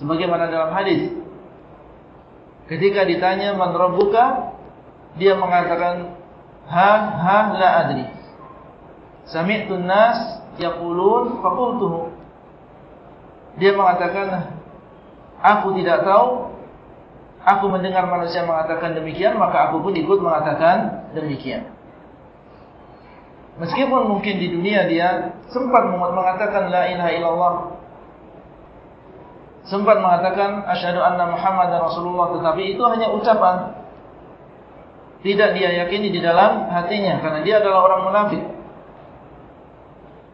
Sebagaimana dalam hadis. Ketika ditanya man rabbuka? Dia mengatakan ha ha la adri. Sami'tu an-nas yaqulun faqultuhu dia mengatakan aku tidak tahu Aku mendengar manusia mengatakan demikian, maka aku pun ikut mengatakan demikian. Meskipun mungkin di dunia dia sempat mengatakan la ilaha illallah. Sempat mengatakan asyhadu anna muhammadar rasulullah, tetapi itu hanya ucapan. Tidak dia yakini di dalam hatinya karena dia adalah orang munafik.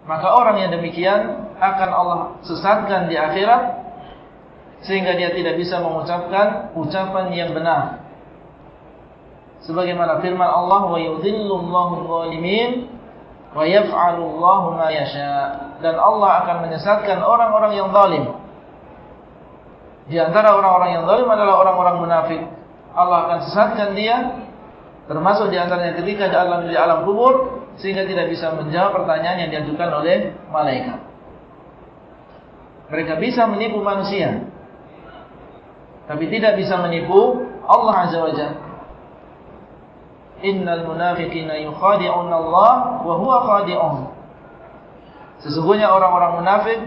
Maka orang yang demikian akan Allah sesatkan di akhirat sehingga dia tidak bisa mengucapkan ucapan yang benar. Sebagaimana firman Allah wa yudhillullahu zalimin wa yaf'alullahu ma yasha. Dan Allah akan menyesatkan orang-orang yang zalim. Di antara orang-orang yang zalim adalah orang-orang munafik. Allah akan sesatkan dia termasuk di antaranya ketika di alam di alam kubur sehingga tidak bisa menjawab pertanyaan yang diajukan oleh malaikat. Mereka bisa menipu manusia tapi tidak bisa menipu Allah Azza wa Jalla. Innal munafiqina yukhadi'una Allah wa huwa khadi'un. Sesungguhnya orang-orang munafik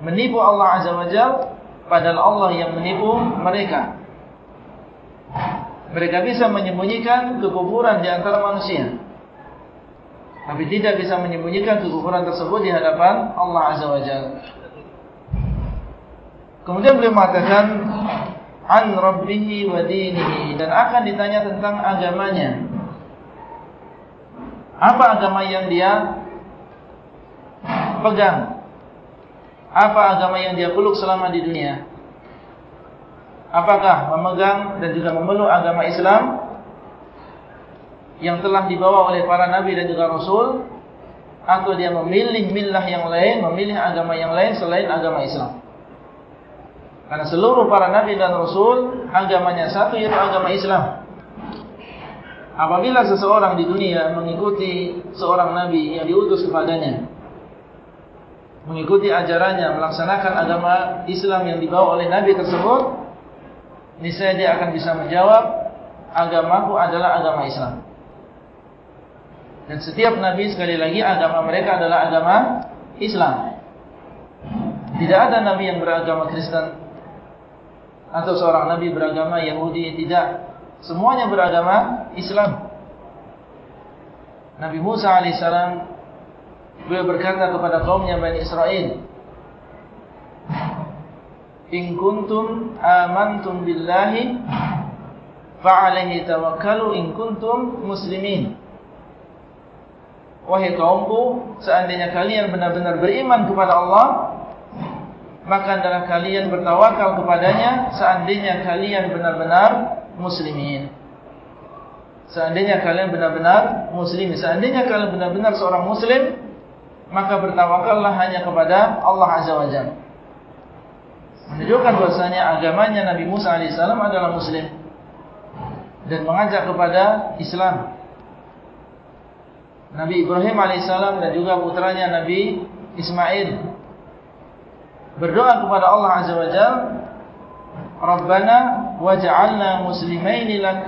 menipu Allah Azza wa Jalla padahal Allah yang menipu mereka. Mereka bisa menyembunyikan kekufuran di antara manusia. Tapi tidak bisa menyembunyikan kekufuran tersebut di hadapan Allah Azza wa Jalla. Kemudian beliau mengatakan an rabbihi wa dinihi dan akan ditanya tentang agamanya. Apa agama yang dia pegang? Apa agama yang dia peluk selama di dunia? Apakah memegang dan juga memeluk agama Islam yang telah dibawa oleh para nabi dan juga rasul atau dia memilih milah yang lain, memilih agama yang lain selain agama Islam? Karena seluruh para nabi dan rasul agamanya satu yaitu agama Islam. Apabila seseorang di dunia mengikuti seorang nabi yang diutus kepadanya, mengikuti ajarannya, melaksanakan agama Islam yang dibawa oleh nabi tersebut, niscaya dia akan bisa menjawab, agamaku adalah agama Islam. Dan setiap nabi sekali lagi agama mereka adalah agama Islam. Tidak ada nabi yang beragama Kristen atau seorang nabi beragama Yahudi tidak. Semuanya beragama Islam. Nabi Musa alaihissalam beliau berkata kepada kaumnya Bani Israel In kuntum amantum billahi fa'alaihi tawakkalu in kuntum muslimin. Wahai kaumku seandainya kalian benar-benar beriman kepada Allah maka adalah kalian bertawakal kepadanya seandainya kalian benar-benar muslimin. Seandainya kalian benar-benar muslim, seandainya kalian benar-benar seorang muslim, maka bertawakallah hanya kepada Allah Azza wa Jalla. Menunjukkan bahasanya agamanya Nabi Musa AS adalah muslim. Dan mengajak kepada Islam. Nabi Ibrahim AS dan juga putranya Nabi Ismail berdoa kepada Allah Azza wa Jal Rabbana waj'alna muslimaini lak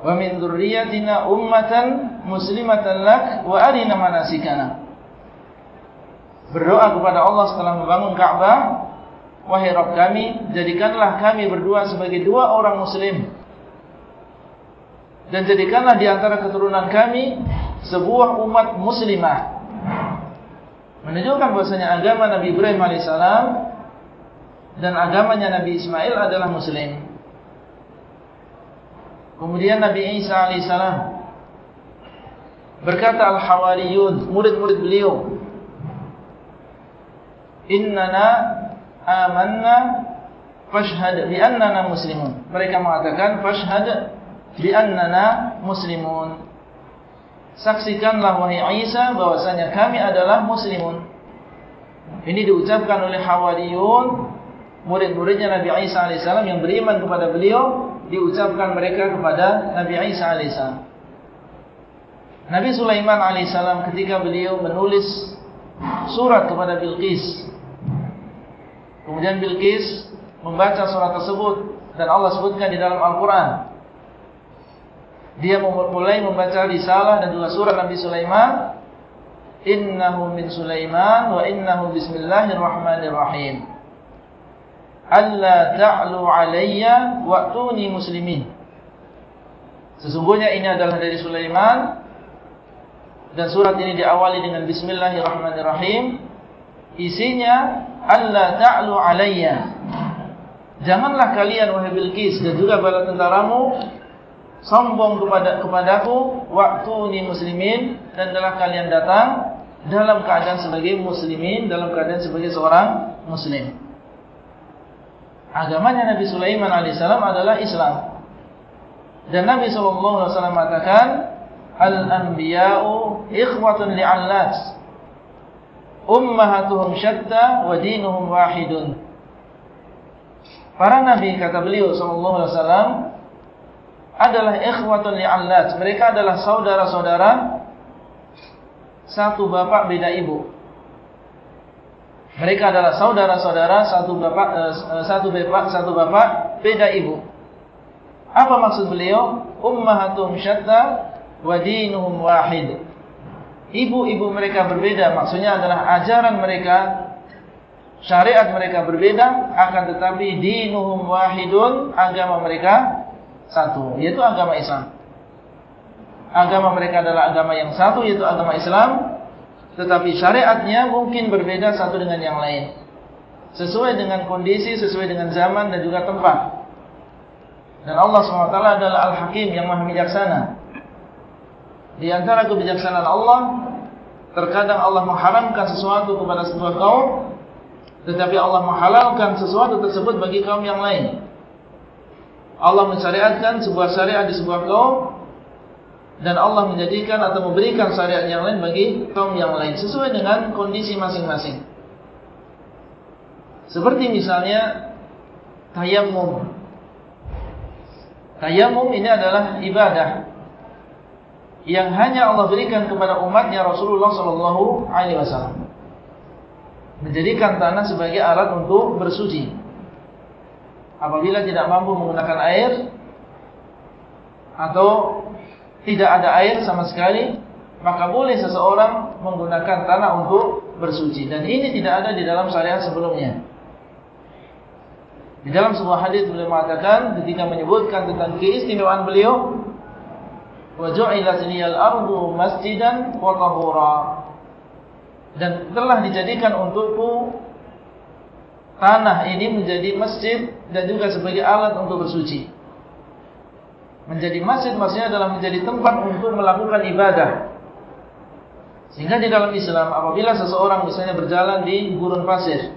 wa min dhurriyyatina ummatan muslimatan lak wa arina manasikana. Berdoa kepada Allah setelah membangun Ka'bah wahai Rabb kami jadikanlah kami berdua sebagai dua orang muslim. Dan jadikanlah di antara keturunan kami sebuah umat muslimah menunjukkan bahasanya agama Nabi Ibrahim AS dan agamanya Nabi Ismail adalah Muslim. Kemudian Nabi Isa AS berkata Al-Hawariyun, murid-murid beliau, Innana amanna fashhad bi'annana muslimun. Mereka mengatakan fashhad bi'annana muslimun saksikanlah wahai Isa bahwasanya kami adalah muslimun. Ini diucapkan oleh Hawariyun, murid-muridnya Nabi Isa alaihissalam yang beriman kepada beliau, diucapkan mereka kepada Nabi Isa alaihissalam. Nabi Sulaiman alaihissalam ketika beliau menulis surat kepada Bilqis. Kemudian Bilqis membaca surat tersebut dan Allah sebutkan di dalam Al-Quran. Dia mulai membaca risalah dan juga surat Nabi Sulaiman. Innahu min Sulaiman wa innahu bismillahirrahmanirrahim. Alla ta'lu alayya wa'tuni muslimin. Sesungguhnya ini adalah dari Sulaiman dan surat ini diawali dengan Bismillahirrahmanirrahim. Isinya Allah ta'lu alayya. Janganlah kalian wahai Bilqis dan juga bala tentaramu sombong kepada kepadaku waktu ini muslimin dan adalah kalian datang dalam keadaan sebagai muslimin dalam keadaan sebagai seorang muslim. Agamanya Nabi Sulaiman alaihissalam adalah Islam. Dan Nabi sallallahu alaihi wasallam mengatakan Al-anbiya'u ikhwatun li'allat Ummahatuhum syatta wa dinuhum wahidun Para nabi kata beliau sallallahu alaihi wasallam adalah ikhwatun li'allat. Mereka adalah saudara-saudara satu bapak beda ibu. Mereka adalah saudara-saudara satu bapak eh, satu bapak satu bapak beda ibu. Apa maksud beliau? Ummahatuhum syatta wadinuhum wahid. Ibu-ibu mereka berbeda, maksudnya adalah ajaran mereka, syariat mereka berbeda, akan tetapi dinuhum wahidun, agama mereka satu, yaitu agama Islam. Agama mereka adalah agama yang satu, yaitu agama Islam, tetapi syariatnya mungkin berbeda satu dengan yang lain. Sesuai dengan kondisi, sesuai dengan zaman dan juga tempat. Dan Allah SWT adalah Al-Hakim yang maha bijaksana. Di antara kebijaksanaan Allah Terkadang Allah mengharamkan sesuatu kepada sebuah kaum Tetapi Allah menghalalkan sesuatu tersebut bagi kaum yang lain Allah mensyariatkan sebuah syariat di sebuah kaum Dan Allah menjadikan atau memberikan syariat yang lain bagi kaum yang lain Sesuai dengan kondisi masing-masing Seperti misalnya Tayammum Tayammum ini adalah ibadah yang hanya Allah berikan kepada umatnya Rasulullah sallallahu alaihi wasallam. Menjadikan tanah sebagai alat untuk bersuci. Apabila tidak mampu menggunakan air Atau tidak ada air sama sekali Maka boleh seseorang menggunakan tanah untuk bersuci Dan ini tidak ada di dalam syariat sebelumnya Di dalam sebuah hadis beliau mengatakan Ketika menyebutkan tentang keistimewaan beliau وَجُعِلَتْ ardu masjidan wa tahura." Dan telah dijadikan untukku tanah ini menjadi masjid dan juga sebagai alat untuk bersuci. Menjadi masjid maksudnya adalah menjadi tempat untuk melakukan ibadah. Sehingga di dalam Islam apabila seseorang misalnya berjalan di gurun pasir.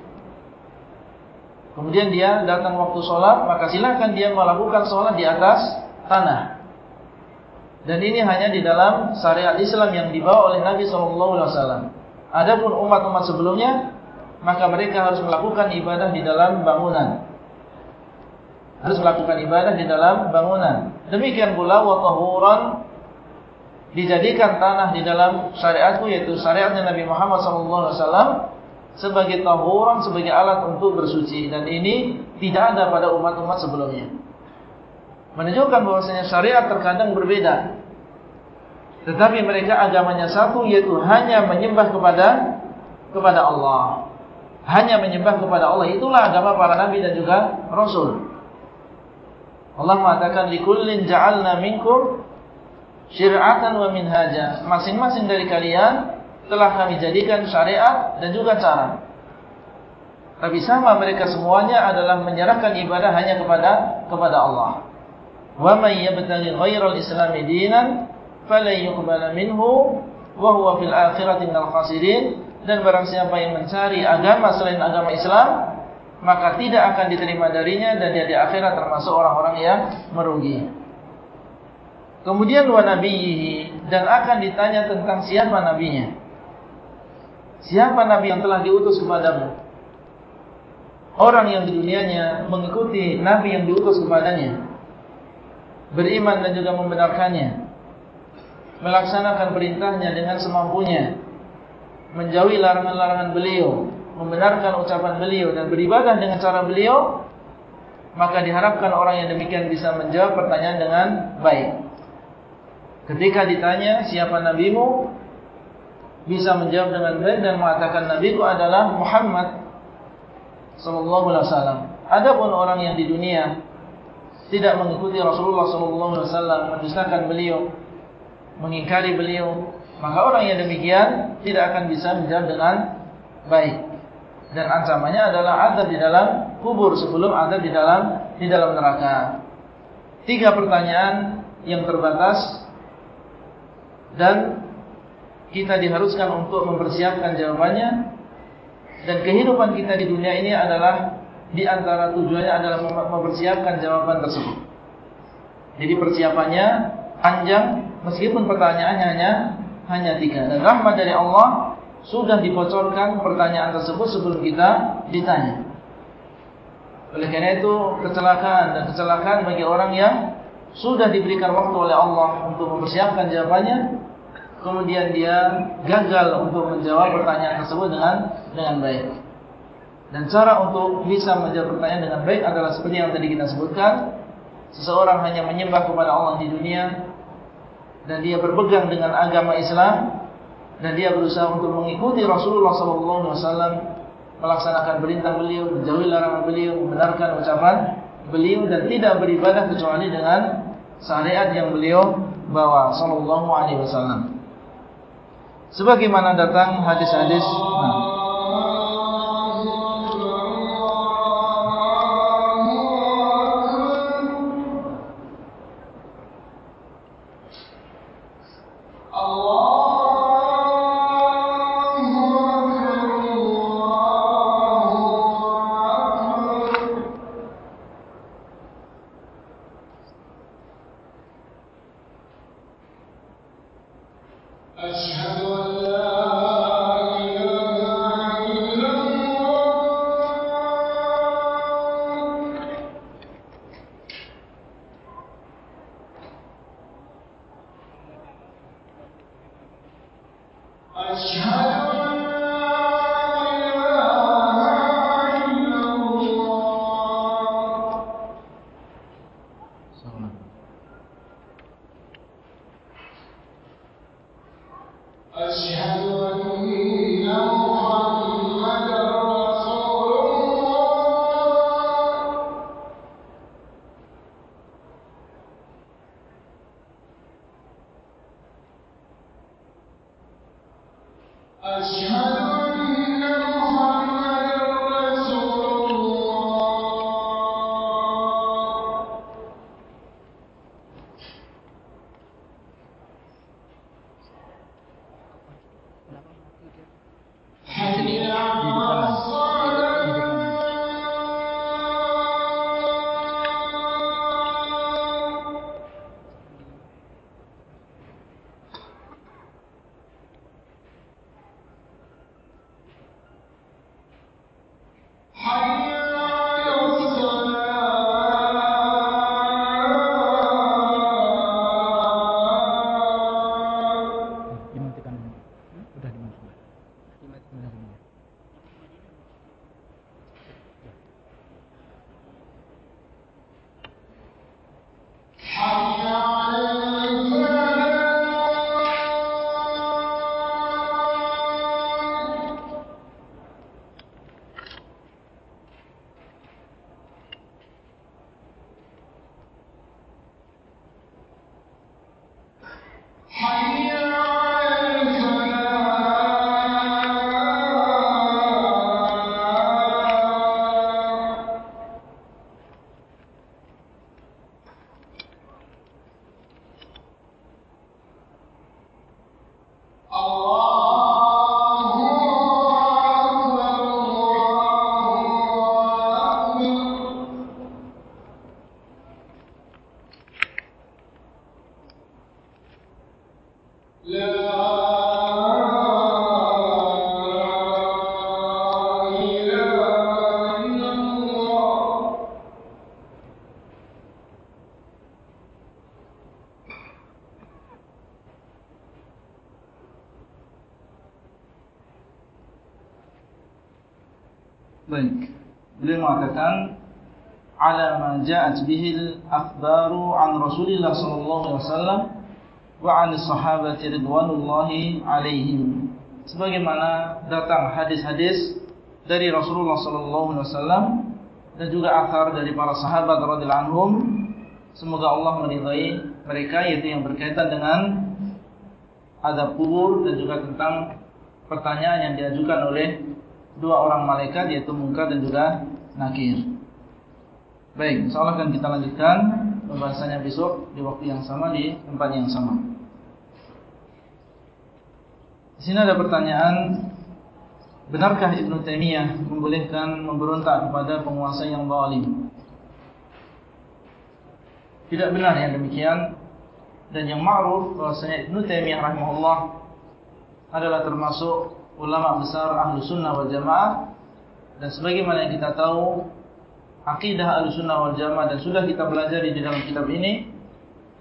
Kemudian dia datang waktu sholat, maka silakan dia melakukan sholat di atas tanah. Dan ini hanya di dalam syariat Islam yang dibawa oleh Nabi SAW. Adapun umat-umat sebelumnya, maka mereka harus melakukan ibadah di dalam bangunan. Harus melakukan ibadah di dalam bangunan. Demikian pula watahuran dijadikan tanah di dalam syariatku yaitu syariatnya Nabi Muhammad SAW sebagai tahuran sebagai alat untuk bersuci dan ini tidak ada pada umat-umat sebelumnya menunjukkan bahwasanya syariat terkadang berbeda. Tetapi mereka agamanya satu yaitu hanya menyembah kepada kepada Allah. Hanya menyembah kepada Allah itulah agama para nabi dan juga rasul. Allah mengatakan likullin ja'alna minkum syir'atan wa minhaja. Masing-masing dari kalian telah kami jadikan syariat dan juga cara. Tapi sama mereka semuanya adalah menyerahkan ibadah hanya kepada kepada Allah. Wa man yabtaghi ghayra al-islam dinan falan yuqbala minhu wa huwa fil akhirati minal khasirin dan barang siapa yang mencari agama selain agama Islam maka tidak akan diterima darinya dan dia di akhirat termasuk orang-orang yang merugi. Kemudian wa nabiyhi dan akan ditanya tentang siapa nabinya. Siapa nabi yang telah diutus kepadamu? Orang yang di dunianya mengikuti nabi yang diutus kepadanya beriman dan juga membenarkannya. melaksanakan perintahnya dengan semampunya, menjauhi larangan-larangan beliau, membenarkan ucapan beliau dan beribadah dengan cara beliau, maka diharapkan orang yang demikian bisa menjawab pertanyaan dengan baik. Ketika ditanya siapa nabimu, bisa menjawab dengan baik dan mengatakan nabiku adalah Muhammad sallallahu alaihi wasallam. Adapun orang yang di dunia tidak mengikuti Rasulullah sallallahu alaihi wasallam, mendustakan beliau, mengingkari beliau, maka orang yang demikian tidak akan bisa menjawab dengan baik. Dan ancamannya adalah azab di dalam kubur sebelum azab di dalam di dalam neraka. Tiga pertanyaan yang terbatas dan kita diharuskan untuk mempersiapkan jawabannya dan kehidupan kita di dunia ini adalah di antara tujuannya adalah mempersiapkan jawaban tersebut. Jadi persiapannya panjang meskipun pertanyaannya hanya hanya tiga. Dan rahmat dari Allah sudah dibocorkan pertanyaan tersebut sebelum kita ditanya. Oleh karena itu kecelakaan dan kecelakaan bagi orang yang sudah diberikan waktu oleh Allah untuk mempersiapkan jawabannya, kemudian dia gagal untuk menjawab pertanyaan tersebut dengan dengan baik. Dan cara untuk bisa menjawab pertanyaan dengan baik adalah seperti yang tadi kita sebutkan, seseorang hanya menyembah kepada Allah di dunia dan dia berpegang dengan agama Islam dan dia berusaha untuk mengikuti Rasulullah SAW melaksanakan perintah beliau, menjauhi larangan beliau, membenarkan ucapan beliau dan tidak beribadah kecuali dengan syariat yang beliau bawa sallallahu alaihi wasallam. Sebagaimana datang hadis-hadis nah. अच्छा ja'at bihi al-akhbaru an Rasulillah sallallahu alaihi wasallam wa 'an sahabati ridwanullahi alaihim. Sebagaimana datang hadis-hadis dari Rasulullah sallallahu alaihi wasallam dan juga akar dari para sahabat radhiyallahu anhum semoga Allah meridai mereka yaitu yang berkaitan dengan adab kubur dan juga tentang pertanyaan yang diajukan oleh dua orang malaikat yaitu Munkar dan juga Nakir. Baik, insyaallah akan kita lanjutkan pembahasannya besok di waktu yang sama di tempat yang sama. Di sini ada pertanyaan, benarkah Ibnu Taimiyah membolehkan memberontak kepada penguasa yang zalim? Tidak benar yang demikian dan yang ma'ruf bahwasanya Ibnu Taimiyah rahimahullah adalah termasuk ulama besar ahlu sunnah wal jamaah dan sebagaimana yang kita tahu akidah ahlu sunnah wal jamaah dan sudah kita belajar di dalam kitab ini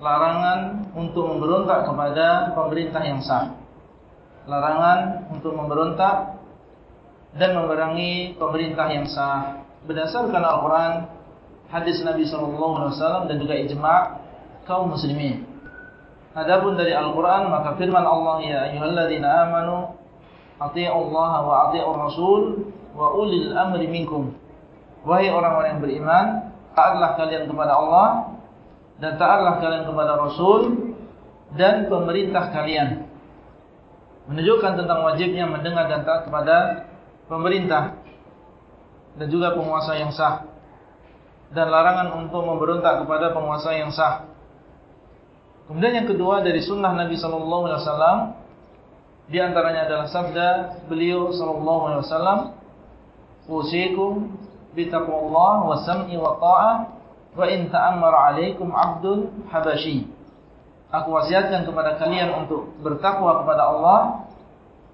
larangan untuk memberontak kepada pemerintah yang sah. Larangan untuk memberontak dan memerangi pemerintah yang sah. Berdasarkan Al-Quran hadis Nabi SAW dan juga ijma' kaum muslimin. Adapun dari Al-Quran maka firman Allah ya ayyuhalladzina amanu atii'u Allah wa atii'ur rasul wa ulil amri minkum. Wahai orang-orang yang beriman, taatlah kalian kepada Allah dan taatlah kalian kepada Rasul dan pemerintah kalian. Menunjukkan tentang wajibnya mendengar dan taat kepada pemerintah dan juga penguasa yang sah dan larangan untuk memberontak kepada penguasa yang sah. Kemudian yang kedua dari sunnah Nabi wasallam di antaranya adalah sabda beliau wasallam usikum bi taqwallah wa sam'i wa ta'ah wa in ta'ammara 'alaikum 'abdun habashi Aku wasiatkan kepada kalian untuk bertakwa kepada Allah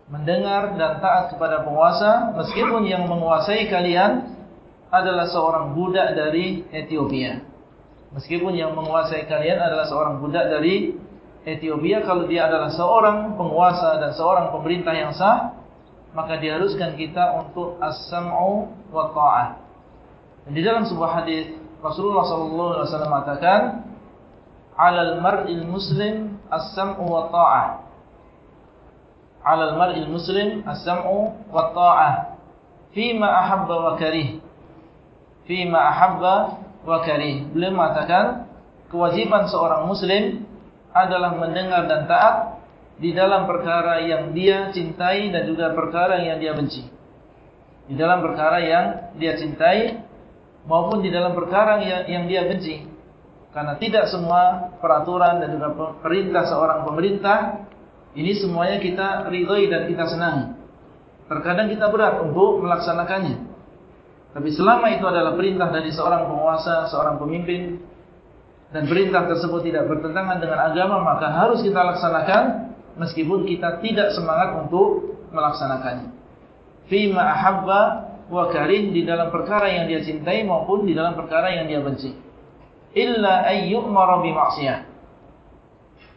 mendengar dan taat kepada penguasa meskipun yang menguasai kalian adalah seorang budak dari Ethiopia Meskipun yang menguasai kalian adalah seorang budak dari Ethiopia, kalau dia adalah seorang penguasa dan seorang pemerintah yang sah, maka diharuskan kita untuk as-sam'u wa ta'ah. Di dalam sebuah hadis Rasulullah sallallahu alaihi wasallam mengatakan, "'Alal mar'il muslim as-sam'u wa ta'ah." 'Alal mar'il muslim as-sam'u wa ta'ah fima ahabba wa karih. Fima ahabba wa karih. Beliau mengatakan kewajiban seorang muslim adalah mendengar dan taat di dalam perkara yang dia cintai dan juga perkara yang dia benci. Di dalam perkara yang dia cintai maupun di dalam perkara yang, yang dia benci. Karena tidak semua peraturan dan juga perintah seorang pemerintah ini semuanya kita ridhoi dan kita senangi. Terkadang kita berat untuk melaksanakannya. Tapi selama itu adalah perintah dari seorang penguasa, seorang pemimpin dan perintah tersebut tidak bertentangan dengan agama, maka harus kita laksanakan meskipun kita tidak semangat untuk melaksanakannya. Fima ahabba wa karim di dalam perkara yang dia cintai maupun di dalam perkara yang dia benci. Illa ayyumara bi maksiyah.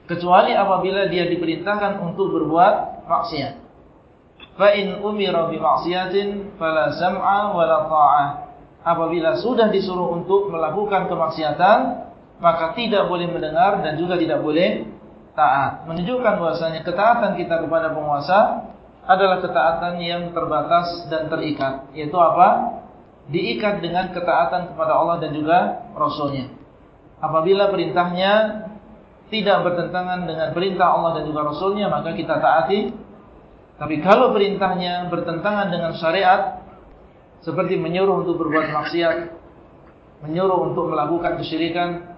Kecuali apabila dia diperintahkan untuk berbuat maksiat fa in umira bi ma'siyatin fala sam'a wala ta'ah apabila sudah disuruh untuk melakukan kemaksiatan maka tidak boleh mendengar dan juga tidak boleh taat menunjukkan bahwasanya ketaatan kita kepada penguasa adalah ketaatan yang terbatas dan terikat. Yaitu apa? Diikat dengan ketaatan kepada Allah dan juga rasulnya. Apabila perintahnya tidak bertentangan dengan perintah Allah dan juga rasulnya maka kita taati. Tapi kalau perintahnya bertentangan dengan syariat Seperti menyuruh untuk berbuat maksiat Menyuruh untuk melakukan kesyirikan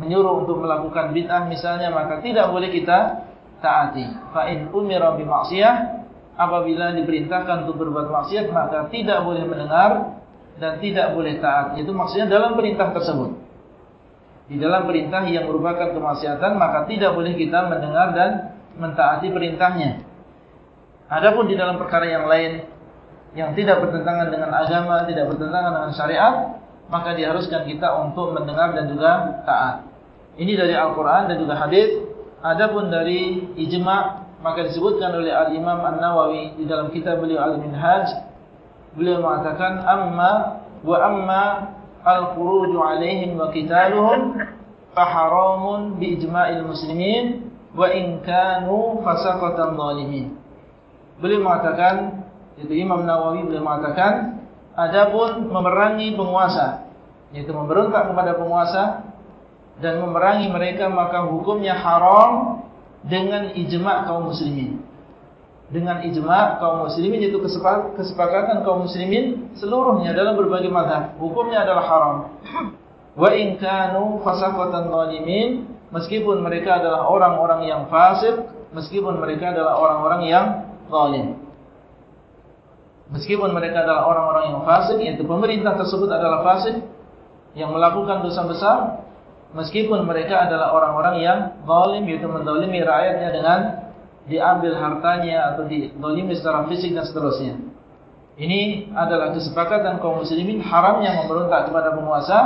Menyuruh untuk melakukan bid'ah misalnya Maka tidak boleh kita taati Fa'in umira bimaksiyah Apabila diperintahkan untuk berbuat maksiat Maka tidak boleh mendengar Dan tidak boleh taat Itu maksudnya dalam perintah tersebut Di dalam perintah yang merupakan kemaksiatan Maka tidak boleh kita mendengar dan mentaati perintahnya Adapun di dalam perkara yang lain yang tidak bertentangan dengan agama, tidak bertentangan dengan syariat, maka diharuskan kita untuk mendengar dan juga taat. Ini dari Al-Quran dan juga hadis. Adapun dari ijma' maka disebutkan oleh Al-Imam An-Nawawi di dalam kitab beliau Al-Minhaj beliau mengatakan amma wa amma al-khuruj 'alaihim wa qitaluhum fa haramun bi ijma'il muslimin wa in kanu fasaqatan zalimin. Beliau mengatakan itu Imam Nawawi beliau mengatakan adapun memerangi penguasa yaitu memberontak kepada penguasa dan memerangi mereka maka hukumnya haram dengan ijma' kaum muslimin. Dengan ijma' kaum muslimin itu kesepakatan kaum muslimin seluruhnya dalam berbagai mazhab hukumnya adalah haram. Wa in kanu fasaqatan zalimin meskipun mereka adalah orang-orang yang fasik, meskipun mereka adalah orang-orang yang zalim. Meskipun mereka adalah orang-orang yang fasik, yaitu pemerintah tersebut adalah fasik yang melakukan dosa besar, meskipun mereka adalah orang-orang yang zalim yaitu mendolimi rakyatnya dengan diambil hartanya atau didolimi secara fisik dan seterusnya. Ini adalah kesepakatan kaum muslimin haramnya memberontak kepada penguasa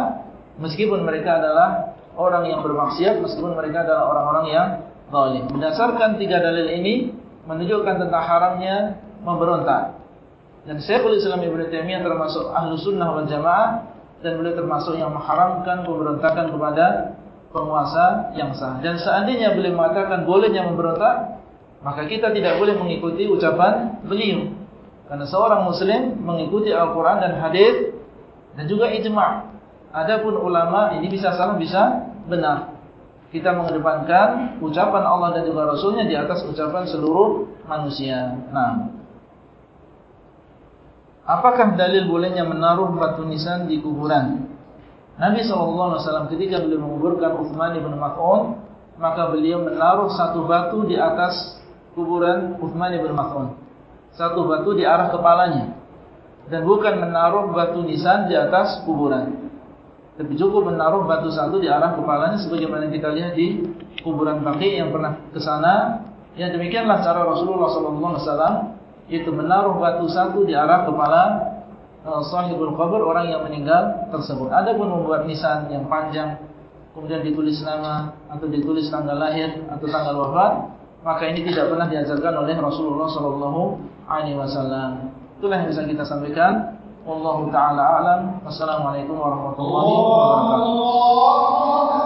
meskipun mereka adalah orang yang bermaksiat meskipun mereka adalah orang-orang yang zalim. Berdasarkan tiga dalil ini menunjukkan tentang haramnya memberontak. Dan Syekhul Islam Ibnu Taimiyah termasuk ahlu sunnah wal jamaah dan beliau termasuk yang mengharamkan pemberontakan kepada penguasa yang sah. Dan seandainya beliau mengatakan bolehnya memberontak, maka kita tidak boleh mengikuti ucapan beliau. Karena seorang muslim mengikuti Al-Quran dan hadis dan juga ijma'. Adapun ulama ini bisa salah, bisa benar. Kita mengedepankan ucapan Allah dan juga Rasulnya di atas ucapan seluruh manusia. Nah. Apakah dalil bolehnya menaruh batu nisan di kuburan? Nabi SAW ketika beliau menguburkan Uthman ibn Maf'un Maka beliau menaruh satu batu di atas kuburan Uthman ibn Maf'un Satu batu di arah kepalanya. Dan bukan menaruh batu nisan di atas kuburan. Tapi cukup menaruh batu satu di arah kepalanya Sebagaimana kita lihat di kuburan Baqi yang pernah ke sana. Yang demikianlah cara Rasulullah SAW itu menaruh batu satu di arah kepala uh, sahibul qabr orang yang meninggal tersebut. Adapun membuat nisan yang panjang kemudian ditulis nama atau ditulis tanggal lahir atau tanggal wafat, maka ini tidak pernah diajarkan oleh Rasulullah sallallahu alaihi wasallam. Itulah yang bisa kita sampaikan. Wallahu taala alam. Wassalamualaikum warahmatullahi wabarakatuh.